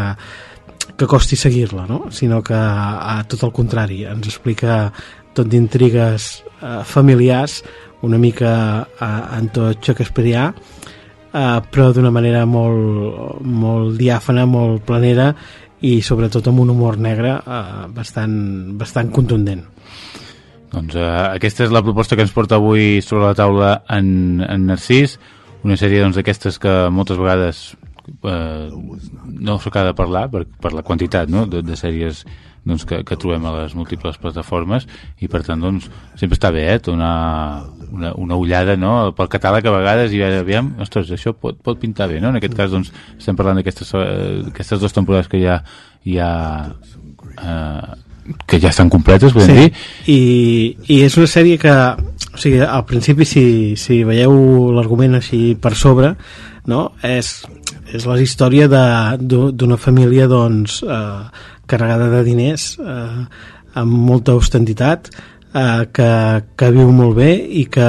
que costi seguir-la, no? sinó que a tot el contrari, ens explica tot d'intrigues eh, familiars una mica eh, en tot shakespearià eh, però d'una manera molt, molt diàfana, molt planera i sobretot amb un humor negre eh, bastant, bastant contundent. Doncs eh, aquesta és la proposta que ens porta avui sobre la taula en, en Narcís, una sèrie doncs, d'aquestes que moltes vegades eh, no s'acaba de parlar per, per la quantitat no? de, de sèries doncs, que, que trobem a les múltiples plataformes i per tant doncs, sempre està bé eh, donar una, una ullada no? pel catàleg a vegades i aviam, ostres, això pot, pot pintar bé no? en aquest cas doncs, estem parlant d'aquestes eh, aquestes dues temporades que ja hi ha eh, que ja estan completes, podem dir I, i és una sèrie que o sigui, al principi si, si veieu l'argument així per sobre no? és, és la història d'una família doncs, eh, carregada de diners eh, amb molta austeritat eh, que, que viu molt bé i que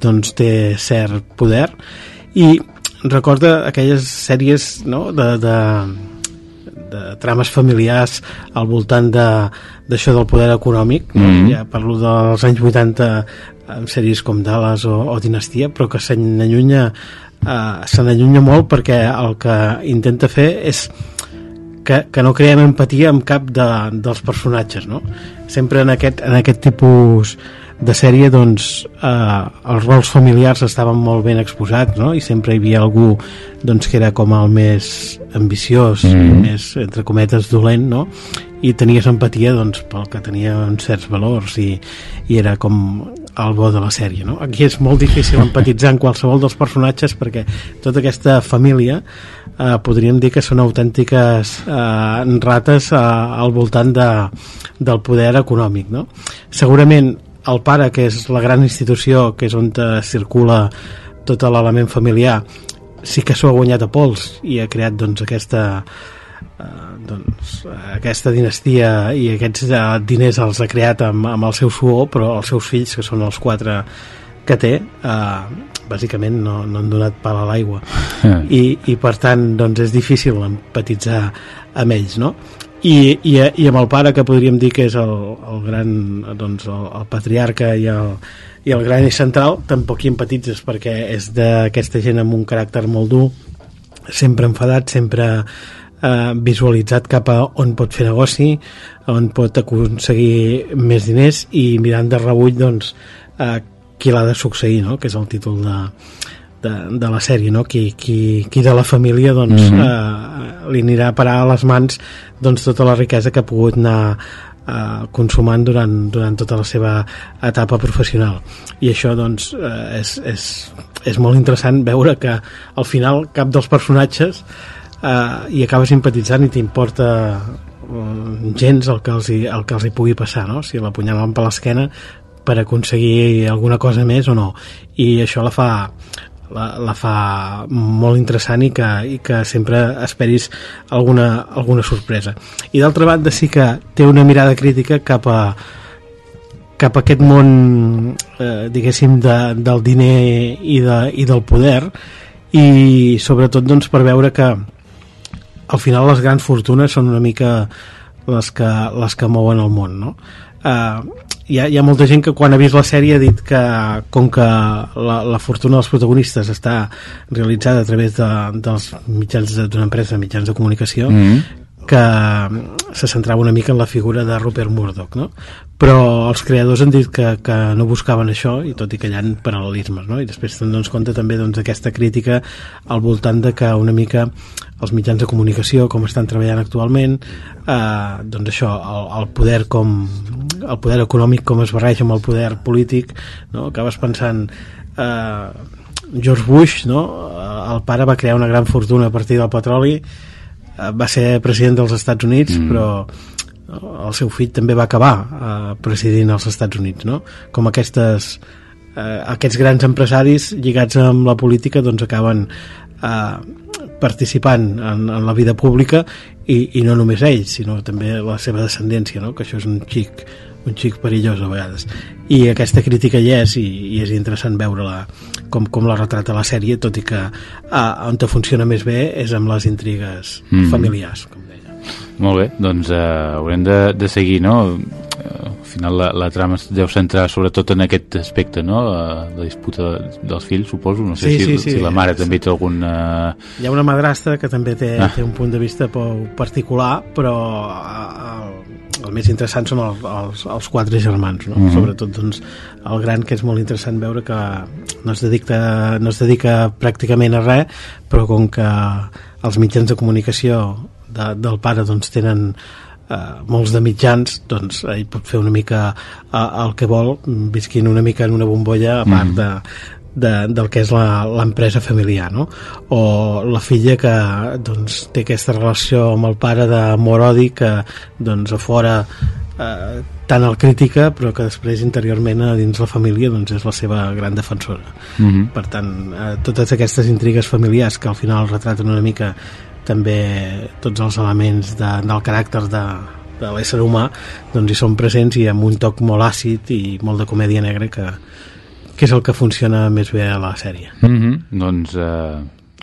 doncs, té cert poder i recorda aquelles sèries no? de, de, de trames familiars al voltant de d'això del poder econòmic no? Mhm. ja parlo dels anys 80 amb sèries com Dallas o, o Dinastia però que se n'allunya eh, se n'allunya molt perquè el que intenta fer és que, que no creem empatia amb cap de, dels personatges no? sempre en aquest, en aquest tipus de sèrie doncs eh, els rols familiars estaven molt ben exposats no? i sempre hi havia algú doncs, que era com el més ambiciós mm. més entre cometes dolent no? i tenies empatia doncs, pel que tenia uns certs valors i, i era com el bo de la sèrie no? aquí és molt difícil empatitzar en qualsevol dels personatges perquè tota aquesta família eh, podríem dir que són autèntiques eh, rates eh, al voltant de, del poder econòmic no? segurament el pare que és la gran institució que és on eh, circula tot l'element familiar sí que s'ho ha guanyat a pols i ha creat doncs aquesta eh, doncs, aquesta dinastia i aquests eh, diners els ha creat amb, amb el seu suor però els seus fills que són els quatre que té eh, bàsicament no, no han donat pal a l'aigua i, i per tant doncs és difícil empatitzar amb ells no? I, i, i amb el pare que podríem dir que és el, el gran doncs el, el patriarca i el, i el gran eix central tampoc hi empatitzes perquè és d'aquesta gent amb un caràcter molt dur sempre enfadat, sempre eh, visualitzat cap a on pot fer negoci, on pot aconseguir més diners i mirant de rebull doncs, eh, qui l'ha de succeir, no? que és el títol de, de, de la sèrie, no? Qui, qui, qui de la família doncs, mm -hmm. eh, li anirà a parar a les mans doncs, tota la riquesa que ha pogut anar eh, consumant durant, durant tota la seva etapa professional i això doncs eh, és, és, és molt interessant veure que al final cap dels personatges eh, hi acaba simpatitzant i t'importa eh, gens el que, els hi, el que els hi pugui passar no? si l'apunyalen per l'esquena per aconseguir alguna cosa més o no. I això la fa la, la fa molt interessant i que, i que sempre esperis alguna, alguna sorpresa. I d'altra banda sí que té una mirada crítica cap a cap a aquest món eh, diguéssim de, del diner i, de, i del poder. I sobretot doncs per veure que al final les grans fortunes són una mica les que, les que mouen el món no? Uh, hi, ha, hi ha molta gent que quan ha vist la sèrie ha dit que com que la, la fortuna dels protagonistes està realitzada a través de, dels mitjans de- d'una empresa de mitjans de comunicació Mhm. Que se centrava una mica en la figura de Rupert Murdoch no? però els creadors han dit que, que no buscaven això i tot i que hi ha paral·lelismes no? i després te'n dones compte també doncs, d'aquesta crítica al voltant de que una mica els mitjans de comunicació com estan treballant actualment eh, doncs això, el, el poder com el poder econòmic com es barreja amb el poder polític no? acabes pensant eh, George Bush no? El pare va crear una gran fortuna a partir del petroli va ser president dels Estats Units mm. però el seu fill també va acabar eh, presidint els Estats Units no? com aquestes eh, aquests grans empresaris lligats amb la política doncs acaben eh, participant en, en la vida pública i, i no només ells sinó també la seva descendència no? que això és un xic un xic perillós a vegades i aquesta crítica hi és i, i és interessant veure-la com, com la retrata la sèrie tot i que ah, on te funciona més bé és amb les intrigues Mm. mm. familiars com deia. Molt bé, doncs eh, haurem de, de seguir, no? Al final la, la trama es deu centrar sobretot en aquest aspecte, no? La, la disputa dels fills, suposo. No sé Sí, si, sí, sí. si la mare també té algun... Eh... Hi ha una madrastra que també té, Ah. té un punt de vista particular, però eh, el, el més interessant són els, els, els quatre germans, no? Mhm. Sobretot doncs, el gran, que és molt interessant veure que no es, dedica, no es dedica pràcticament a res, però com que els mitjans de comunicació de, del pare doncs, tenen eh, molts de mitjans doncs ell pot fer una mica eh, el que vol visquint una mica en una bombolla a part Mhm. de, de, del que és la- l'empresa familiar no? o la filla que doncs, té aquesta relació amb el pare d'amor-odi que doncs, a fora eh, tant el crítica però que després interiorment a dins la família doncs, és la seva gran defensora Mhm. per tant, eh, totes aquestes intrigues familiars que al final retraten una mica també tots els elements de, del caràcter de, de l'ésser humà doncs hi són presents i amb un toc molt àcid i molt de comèdia negra que, que és el que funciona més bé a la sèrie Mm -hmm. Doncs eh,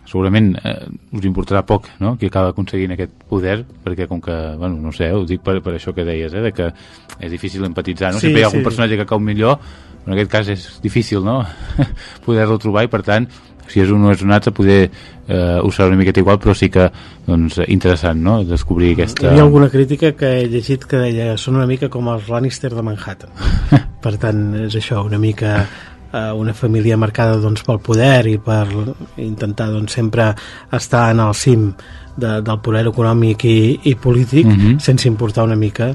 segurament eh, us importarà poc no? qui acaba aconseguint aquest poder perquè com que, bueno, no sé, ho dic per, per això que deies, eh, de que és difícil empatitzar no? Sí, sempre hi ha algun sí. personatge que cau millor en aquest cas és difícil no? *laughs* poder-lo trobar i per tant si és un o és un altre poder eh, us serà una miqueta igual però sí que doncs, interessant no? descobrir Hi aquesta havia alguna crítica que he llegit que deia són una mica com els Lannister de Manhattan. *laughs* per tant, és això, una mica eh, una família marcada doncs, pel poder i per intentar doncs, sempre estar en el cim de, del poder econòmic i, i polític Mhm. sense importar una mica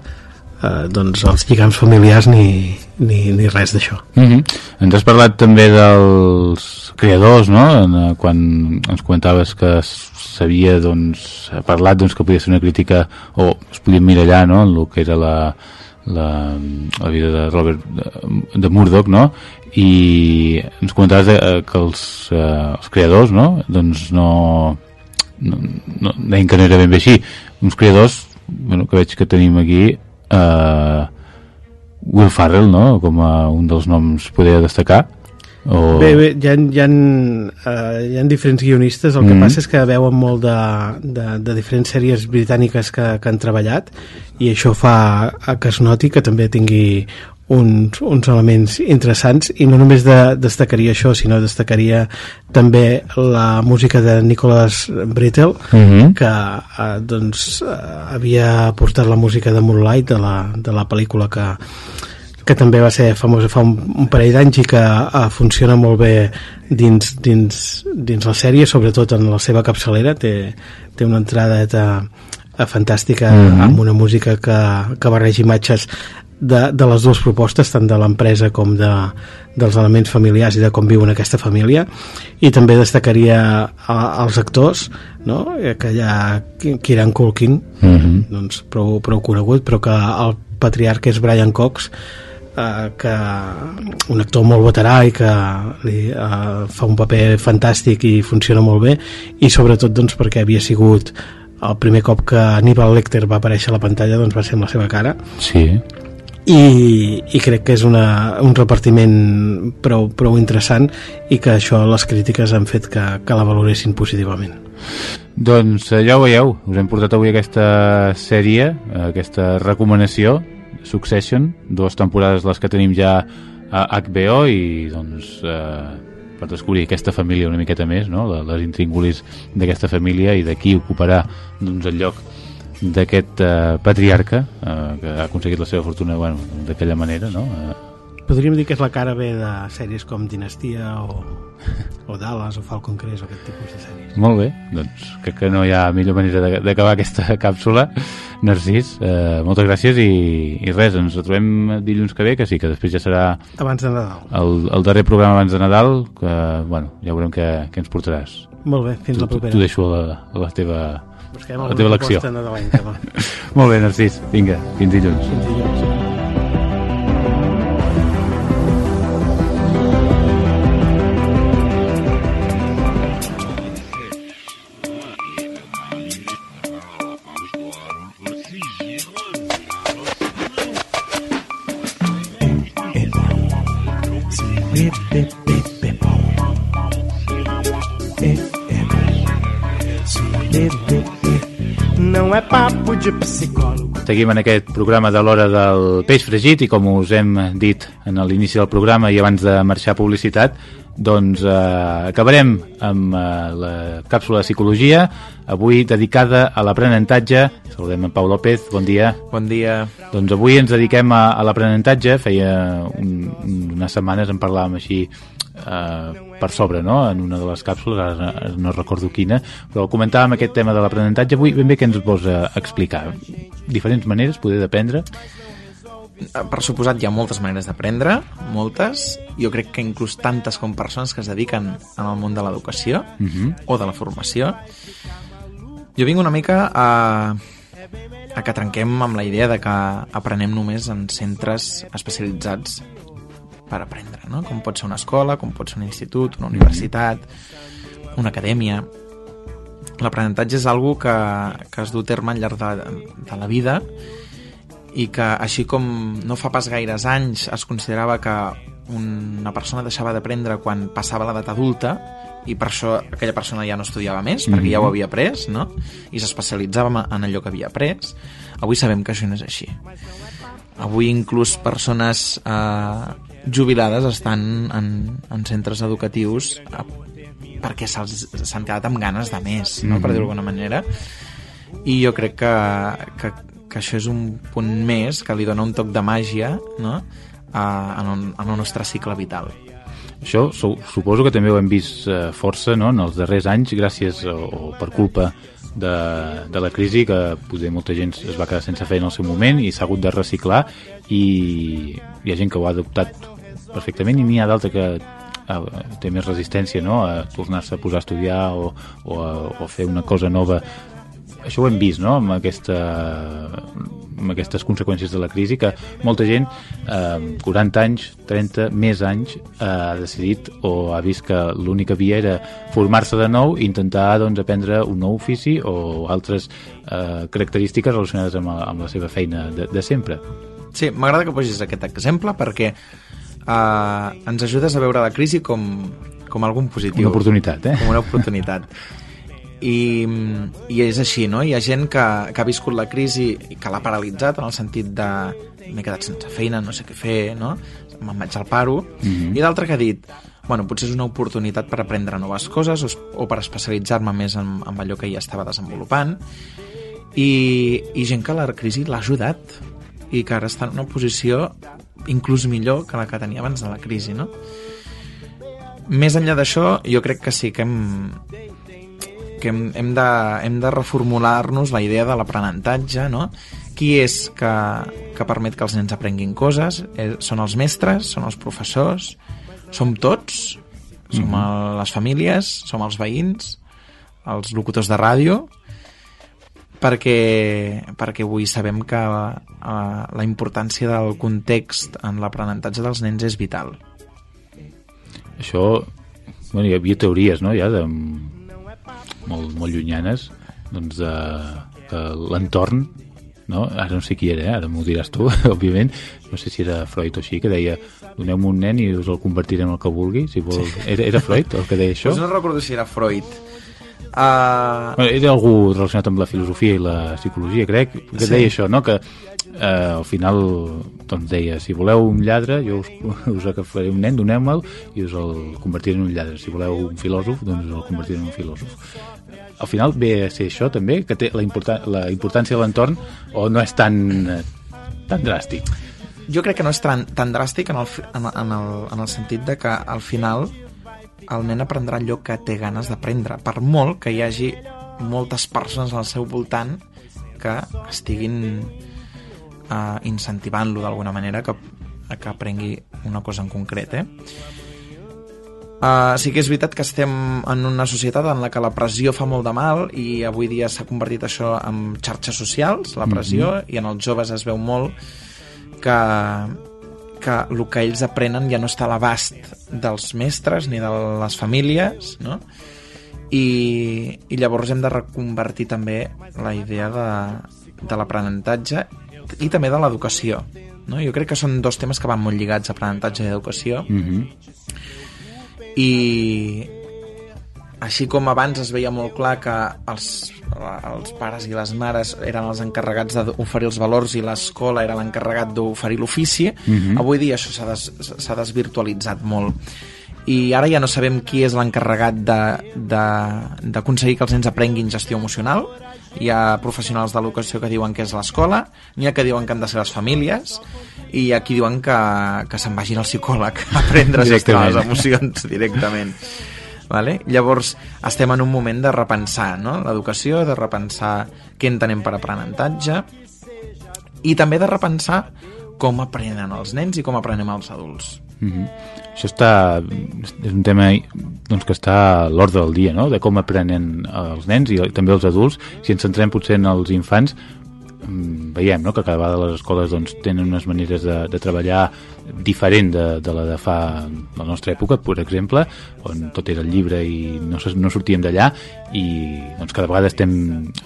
eh, doncs, els lligams familiars ni, ni, ni res d'això. Mm -hmm. Ens has parlat també dels creadors, no? En, eh, quan ens comentaves que s'havia doncs, parlat doncs, que podia ser una crítica o es podia mirallar no? en el que era la, la, la vida de Robert de, Murdoch no? i ens comentaves de, eh, que els, eh, els creadors no? doncs no, no, no deien que no era ben bé així uns creadors bueno, que veig que tenim aquí eh, Will Farrell, no? Com a un dels noms podria destacar. O... Bé, bé, hi ha, hi, ha, uh, hi ha diferents guionistes, el que Mhm. passa és que veuen molt de, de, de diferents sèries britàniques que, que han treballat i això fa a que es noti que també tingui uns, uns elements interessants i no només de, destacaria això, sinó destacaria també la música de Nicholas Brittle Mhm. que eh, doncs, eh, havia portat la música de Moonlight de la, de la pel·lícula que, que també va ser famosa fa un, un parell d'anys i que uh, funciona molt bé dins, dins, dins la sèrie, sobretot en la seva capçalera, té, té una entrada de, uh, fantàstica mm -hmm. amb una música que, que barreja imatges de, de les dues propostes, tant de l'empresa com de, dels elements familiars i de com viuen aquesta família i també destacaria a, els actors no? que hi ha Kieran Culkin mm -hmm. doncs, prou, prou conegut però que el patriarca és Brian Cox eh, que un actor molt veterà i que li, eh, fa un paper fantàstic i funciona molt bé i sobretot doncs, perquè havia sigut el primer cop que Aníbal Lecter va aparèixer a la pantalla doncs va ser amb la seva cara sí i, i crec que és una, un repartiment prou, prou interessant i que això les crítiques han fet que, que la valoressin positivament. Doncs eh, ja ho veieu, us hem portat avui aquesta sèrie, aquesta recomanació, Succession, dues temporades les que tenim ja a HBO i doncs eh, per descobrir aquesta família una miqueta més, no? les intríngulis d'aquesta família i de qui ocuparà doncs, el lloc d'aquest eh, patriarca eh, que ha aconseguit la seva fortuna bueno, d'aquella manera no? Eh, Podríem dir que és la cara B de sèries com Dinastia o, o Dallas o Falcon Crest o aquest tipus de sèries. Molt bé, doncs crec que no hi ha millor manera d'acabar aquesta càpsula. Narcís, eh, moltes gràcies i, i res, ens trobem dilluns que ve, que sí, que després ja serà... Abans de Nadal. El, el darrer programa abans de Nadal, que, bueno, ja veurem què, què ens portaràs. Molt bé, fins tu, la propera. T'ho deixo a la, a la teva Busquem la teva elecció. *laughs* Molt bé, Narcís. Vinga, fins dilluns. Fins dilluns. Não é papo de psicólogo. Seguim en aquest programa de l'hora del peix fregit i com us hem dit en l'inici del programa i abans de marxar a publicitat, doncs eh, acabarem amb eh, la càpsula de psicologia, avui dedicada a l'aprenentatge. Saludem en Pau López, bon dia. Bon dia. Doncs avui ens dediquem a, a l'aprenentatge, feia un, unes setmanes en parlàvem així eh, per sobre, no?, en una de les càpsules, ara no recordo quina, però comentàvem aquest tema de l'aprenentatge. Avui ben bé què ens vols eh, explicar? Diferents maneres poder d'aprendre? Per suposat hi ha moltes maneres d'aprendre, moltes. Jo crec que inclús tantes com persones que es dediquen al món de l'educació Uh -huh. o de la formació. Jo vinc una mica a, a que trenquem amb la idea de que aprenem només en centres especialitzats per aprendre, no? com pot ser una escola, com pot ser un institut, una universitat, una acadèmia. L'aprenentatge és algo que, que es du a terme al llarg de, de la vida i que així com no fa pas gaires anys es considerava que una persona deixava d'aprendre quan passava l'edat adulta i per això aquella persona ja no estudiava més perquè ja ho havia après no? i s'especialitzava en allò que havia après avui sabem que això no és així avui inclús persones eh, jubilades estan en, en centres educatius eh, perquè s'han quedat amb ganes de més no? per dir-ho d'alguna manera i jo crec que, que, que això és un punt més que li dona un toc de màgia no? a, en, un, en el nostre cicle vital Això su suposo que també ho hem vist eh, força no? en els darrers anys, gràcies o, o per culpa de, de la crisi, que potser molta gent es va quedar sense feina al seu moment i s'ha hagut de reciclar i hi ha gent que ho ha adoptat perfectament i n'hi ha d'altra que eh, té més resistència no? a tornar-se a posar a estudiar o, o, a, o a fer una cosa nova això ho hem vist no? amb, aquesta, amb aquestes conseqüències de la crisi que molta gent eh, 40 anys, 30, més anys eh, ha decidit o ha vist que l'única via era formar-se de nou i intentar doncs, aprendre un nou ofici o altres eh, característiques relacionades amb, la- amb la seva feina de, de sempre Sí, m'agrada que posis aquest exemple perquè uh, ens ajudes a veure la crisi com, com algun positiu. Una oportunitat, eh? Com una oportunitat. I, I és així, no? Hi ha gent que, que ha viscut la crisi i que l'ha paralitzat en el sentit de m'he quedat sense feina, no sé què fer, no? Me'n vaig al paro. Mhm. I d'altre que ha dit bueno, potser és una oportunitat per aprendre noves coses o, o per especialitzar-me més en, en allò que ja estava desenvolupant i, i gent que la crisi l'ha ajudat i que ara està en una posició inclús millor que la que tenia abans de la crisi, no? Més enllà d'això, jo crec que sí que hem, que hem, hem de, hem de reformular-nos la idea de l'aprenentatge, no? Qui és que, que permet que els nens aprenguin coses? Eh, són els mestres? Són els professors? Som tots? Som Mhm. el, les famílies? Som els veïns? Els locutors de ràdio? perquè, perquè avui sabem que uh, la importància del context en l'aprenentatge dels nens és vital. Això, bueno, hi havia teories, no?, ja de molt, molt llunyanes, doncs de, de l'entorn, no? Ara no sé qui era, eh? ara m'ho diràs tu, *laughs* òbviament, no sé si era Freud o així, que deia doneu-me un nen i us el convertirem en el que vulgui, si vol... Era, era Freud el que deia això? Pues no recordo si era Freud. Uh, Bueno, era algú relacionat amb la filosofia i la psicologia, crec, que Sí. deia això, no? que eh, al final doncs deia, si voleu un lladre jo us, *laughs* us agafaré un nen, doneu-me'l i us el convertiré en un lladre. Si voleu un filòsof, doncs us el convertiré en un filòsof. Al final ve a ser això també, que té la, importà la importància de l'entorn o no és tan, tan dràstic? Jo crec que no és tan, tan dràstic en el, en, en, el, en el sentit de que al final el nen aprendrà allò que té ganes d'aprendre, per molt que hi hagi moltes persones al seu voltant que estiguin uh, incentivant-lo d'alguna manera que, que aprengui una cosa en concret, eh? Uh, sí que és veritat que estem en una societat en la que la pressió fa molt de mal i avui dia s'ha convertit això en xarxes socials, la pressió, Mhm. i en els joves es veu molt que, que el que ells aprenen ja no està a l'abast dels mestres ni de les famílies, no? I, i llavors hem de reconvertir també la idea de, de l'aprenentatge i també de l'educació. No? Jo crec que són dos temes que van molt lligats, aprenentatge i educació, mm -hmm. i així com abans es veia molt clar que els, els pares i les mares eren els encarregats d'oferir els valors i l'escola era l'encarregat d'oferir l'ofici, Mhm. avui dia això s'ha des, desvirtualitzat molt i ara ja no sabem qui és l'encarregat d'aconseguir que els nens aprenguin gestió emocional hi ha professionals d'educació que diuen que és l'escola n'hi ha que diuen que han de ser les famílies i hi ha qui diuen que, que se'n vagin al psicòleg a aprendre a gestionar les emocions directament Vale? Llavors, estem en un moment de repensar no? l'educació, de repensar què entenem per aprenentatge i també de repensar com aprenen els nens i com aprenem els adults. Mm -hmm. Això està, és un tema doncs, que està a l'ordre del dia, no? de com aprenen els nens i també els adults. Si ens centrem potser en els infants, veiem no? que cada vegada les escoles doncs, tenen unes maneres de, de treballar diferent de, de la de fa la nostra època, per exemple, on tot era el llibre i no, no sortíem d'allà i doncs, cada vegada estem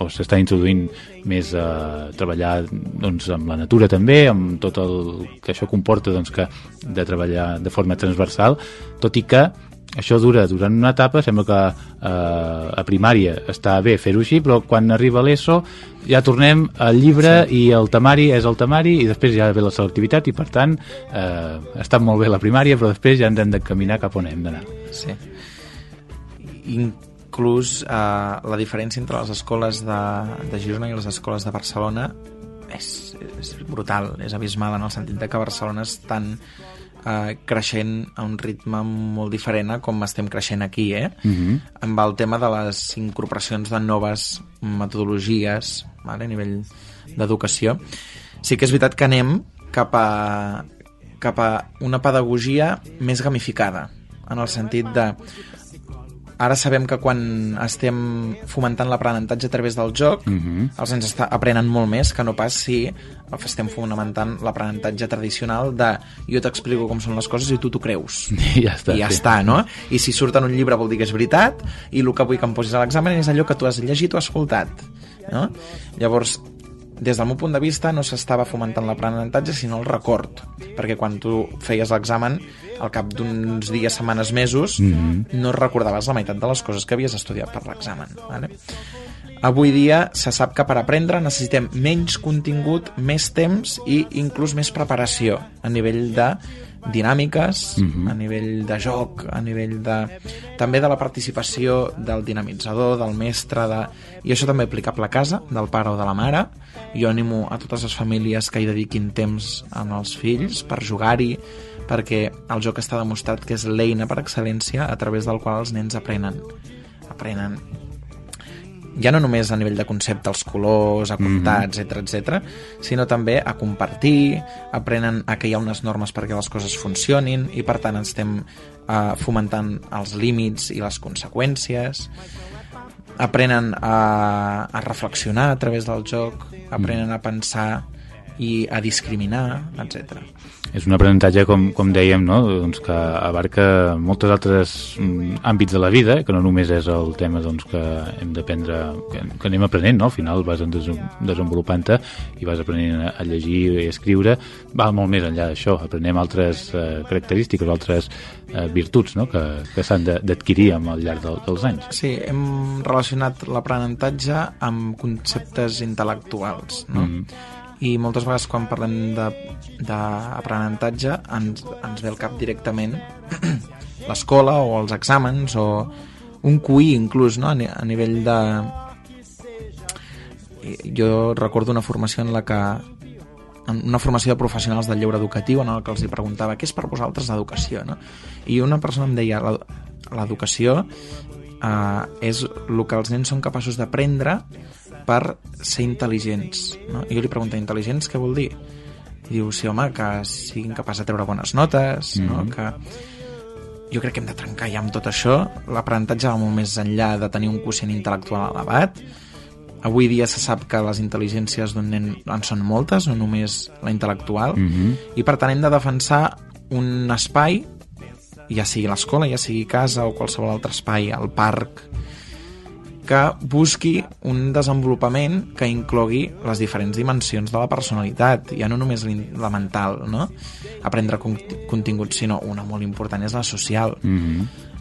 o s'està introduint més a treballar doncs, amb la natura també, amb tot el que això comporta doncs, que de treballar de forma transversal, tot i que això dura durant una etapa, sembla que eh, a primària està bé fer-ho així, però quan arriba l'ESO ja tornem al llibre sí. i el temari és el temari i després ja ve la selectivitat i per tant eh, està molt bé la primària però després ja ens hem de caminar cap on hem d'anar. Sí. Inclús eh, la diferència entre les escoles de, de Girona i les escoles de Barcelona és, és brutal, és abismal en el sentit de que Barcelona estan eh, creixent a un ritme molt diferent a com estem creixent aquí, eh? Mhm. amb el tema de les incorporacions de noves metodologies vale, a nivell d'educació. Sí que és veritat que anem cap a, cap a una pedagogia més gamificada, en el sentit de ara sabem que quan estem fomentant l'aprenentatge a través del joc Mm -hmm. els nens està, aprenen molt més que no pas si estem fomentant l'aprenentatge tradicional de jo t'explico com són les coses i tu t'ho creus *laughs* I ja està. i ja sí. està, no? I si surt en un llibre vol dir que és veritat i el que vull que em posis a l'examen és allò que tu has llegit o escoltat, no? Llavors, des del meu punt de vista no s'estava fomentant l'aprenentatge sinó el record, perquè quan tu feies l'examen al cap d'uns dies, setmanes, mesos Mhm. no recordaves la meitat de les coses que havies estudiat per l'examen vale? Avui dia se sap que per aprendre necessitem menys contingut, més temps i inclús més preparació a nivell de dinàmiques, Mhm. a nivell de joc, a nivell de... també de la participació del dinamitzador, del mestre, de... i això també aplicable a casa, del pare o de la mare. Jo animo a totes les famílies que hi dediquin temps amb els fills per jugar-hi, perquè el joc està demostrat que és l'eina per excel·lència a través del qual els nens aprenen. Aprenen ja no només a nivell de concepte, els colors, a comptar, etc etc, sinó també a compartir, aprenen a que hi ha unes normes perquè les coses funcionin i per tant estem eh, fomentant els límits i les conseqüències. Aprenen a, a reflexionar a través del joc, aprenen a pensar i a discriminar, etc. És un aprenentatge, com, com dèiem, no? doncs que abarca moltes altres mm, àmbits de la vida, que no només és el tema doncs, que hem d'aprendre, que, que anem aprenent, no? al final vas en des desenvolupant-te i vas aprenent a, llegir i a escriure, va molt més enllà d'això, aprenem altres eh, característiques, altres eh, virtuts no? que, que s'han de- d'adquirir al llarg del, dels anys. Sí, hem relacionat l'aprenentatge amb conceptes intel·lectuals, no? Mm. I moltes vegades quan parlem d'aprenentatge ens, ens ve al cap directament *clears throat* l'escola o els exàmens o un QI inclús, no? A, ni- a nivell de... Jo recordo una formació en la que una formació de professionals del lleure educatiu en que els hi preguntava què és per vosaltres l'educació no? i una persona em deia "La- l'educació eh, és el que els nens són capaços d'aprendre per ser intel·ligents no? i jo li pregunto intel·ligents què vol dir? i diu, sí home, que siguin capaços de treure bones notes no? Mhm. que jo crec que hem de trencar ja amb tot això l'aprenentatge va molt més enllà de tenir un quocient intel·lectual elevat avui dia se sap que les intel·ligències d'un nen en són moltes, no només la intel·lectual, Mhm. i per tant hem de defensar un espai, ja sigui l'escola, ja sigui casa o qualsevol altre espai, al parc, que busqui un desenvolupament que inclogui les diferents dimensions de la personalitat, ja no només la mental, no? aprendre conti- contingut, sinó una molt important és la social. Mm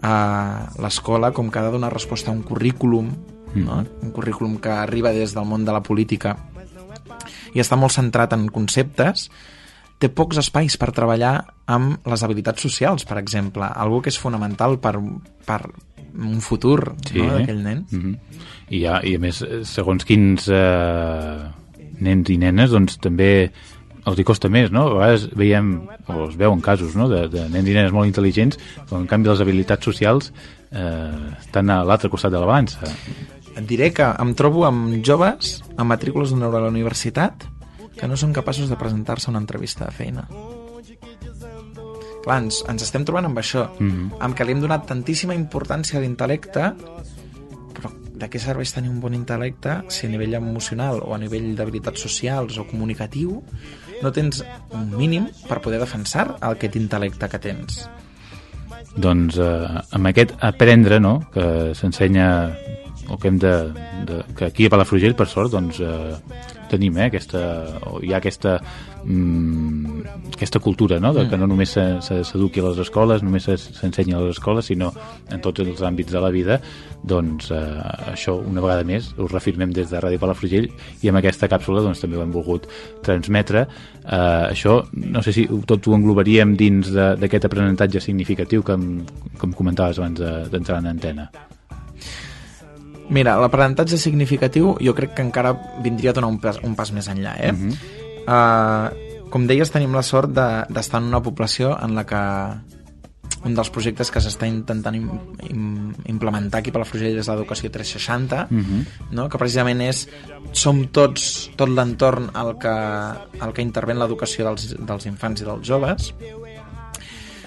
a l'escola com que ha de donar resposta a un currículum no? un currículum que arriba des del món de la política i està molt centrat en conceptes té pocs espais per treballar amb les habilitats socials, per exemple algo que és fonamental per, per un futur no, d'aquell nen Mhm. I, ja, I a més, eh, segons quins eh, nens i nenes, doncs també els hi costa més, no? A vegades veiem, o es veuen casos, no?, de, de nens i nenes molt intel·ligents, però en canvi les habilitats socials eh, estan a l'altre costat de la balança. et diré que em trobo amb joves amb matrícules d'honor a la universitat que no són capaços de presentar-se a una entrevista de feina clar, ens, ens estem trobant amb això Mhm. amb que li hem donat tantíssima importància a l'intel·lecte però de què serveix tenir un bon intel·lecte si a nivell emocional o a nivell d'habilitats socials o comunicatiu no tens un mínim per poder defensar aquest intel·lecte que tens doncs eh, amb aquest aprendre no, que s'ensenya o que hem de, de, que aquí a Palafrugell per sort doncs eh, tenim eh, aquesta, hi ha aquesta mm, aquesta cultura no? de que no només se- se- s'eduqui a les escoles només se- s'ensenyi a les escoles sinó en tots els àmbits de la vida doncs eh, això una vegada més us reafirmem des de Ràdio Palafrugell i amb aquesta càpsula doncs també ho hem volgut transmetre eh, això no sé si tots ho englobaríem dins de- d'aquest aprenentatge significatiu que em, que em comentaves abans de- d'entrar en antena Mira, l'aprenentatge significatiu jo crec que encara vindria a donar un pas, un pas més enllà, eh? Mhm. uh, com deies, tenim la sort de- d'estar en una població en la que un dels projectes que s'està intentant im, im, implementar aquí per la Frugell és l'educació 360, Mhm. no? que precisament és som tots, tot l'entorn al que, al que intervé en l'educació dels, dels infants i dels joves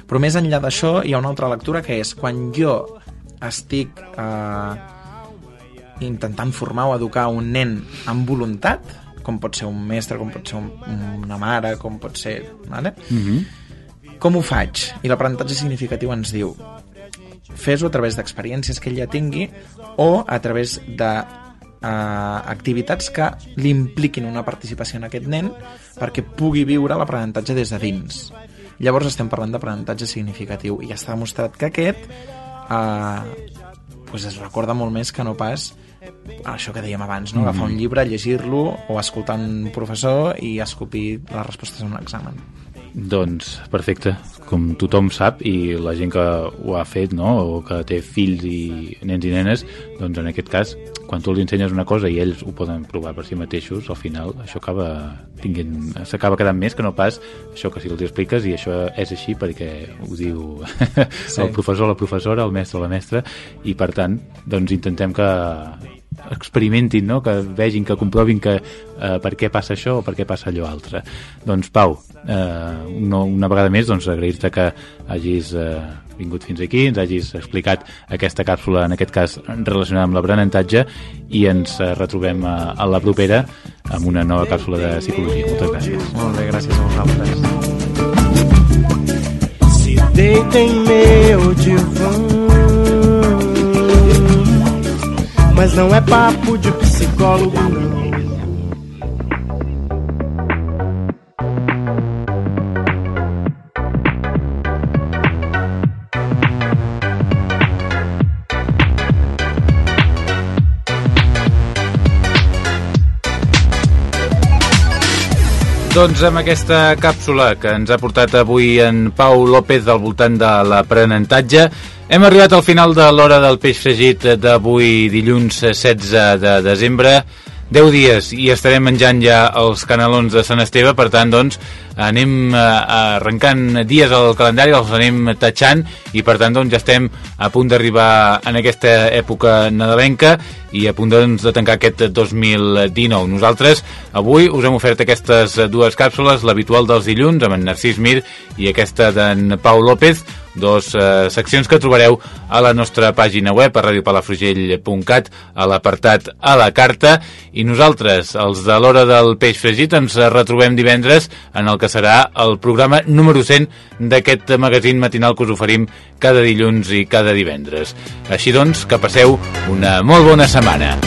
però més enllà d'això hi ha una altra lectura que és quan jo estic eh, intentant formar o educar un nen amb voluntat com pot ser un mestre, com pot ser un, una mare com pot ser... Vale? Mhm. Com ho faig? I l'aprenentatge significatiu ens diu fes-ho a través d'experiències que ell ja tingui o a través de eh, activitats que li impliquin una participació en aquest nen perquè pugui viure l'aprenentatge des de dins. Llavors estem parlant d'aprenentatge significatiu i ja està demostrat que aquest eh, pues es recorda molt més que no pas això que dèiem abans, no? agafar un llibre, llegir-lo o escoltar un professor i escopir les respostes en un examen. Doncs perfecte, com tothom sap i la gent que ho ha fet no? o que té fills i nens i nenes doncs en aquest cas, quan tu els ensenyes una cosa i ells ho poden provar per si mateixos al final això acaba tinguent s'acaba quedant més que no pas això que si els expliques i això és així perquè ho diu *laughs* sí. el professor, la professora, el mestre la mestra i per tant doncs intentem que experimentin, no? que vegin, que comprovin que eh, per què passa això o per què passa allò altre. Doncs Pau, eh, no, una vegada més doncs, agrair-te que hagis eh, vingut fins aquí, ens hagis explicat aquesta càpsula, en aquest cas relacionada amb l'aprenentatge i ens eh, retrobem a, a la propera amb una nova càpsula de psicologia. Moltes gràcies. Molt bé, gràcies a vosaltres. Se deita em meu divã Mas não é papo de psicólogo, não. Doncs amb aquesta càpsula que ens ha portat avui en Pau López al voltant de l'aprenentatge, hem arribat al final de l'hora del peix fregit d'avui dilluns 16 de desembre. 10 dies i estarem menjant ja els canelons de Sant Esteve, per tant, doncs, anem eh, arrencant dies al calendari, els anem tatxant i, per tant, doncs, ja estem a punt d'arribar en aquesta època nadalenca i a punt doncs, de tancar aquest 2019. Nosaltres avui us hem ofert aquestes dues càpsules, l'habitual dels dilluns amb en Narcís Mir i aquesta d'en Pau López, dos eh, seccions que trobareu a la nostra pàgina web a radiopalafrugell.cat a l'apartat a la carta i nosaltres, els de l'hora del peix fregit, ens retrobem divendres en el que serà el programa número 100 d'aquest magazín matinal que us oferim cada dilluns i cada divendres. Així doncs, que passeu una molt bona setmana.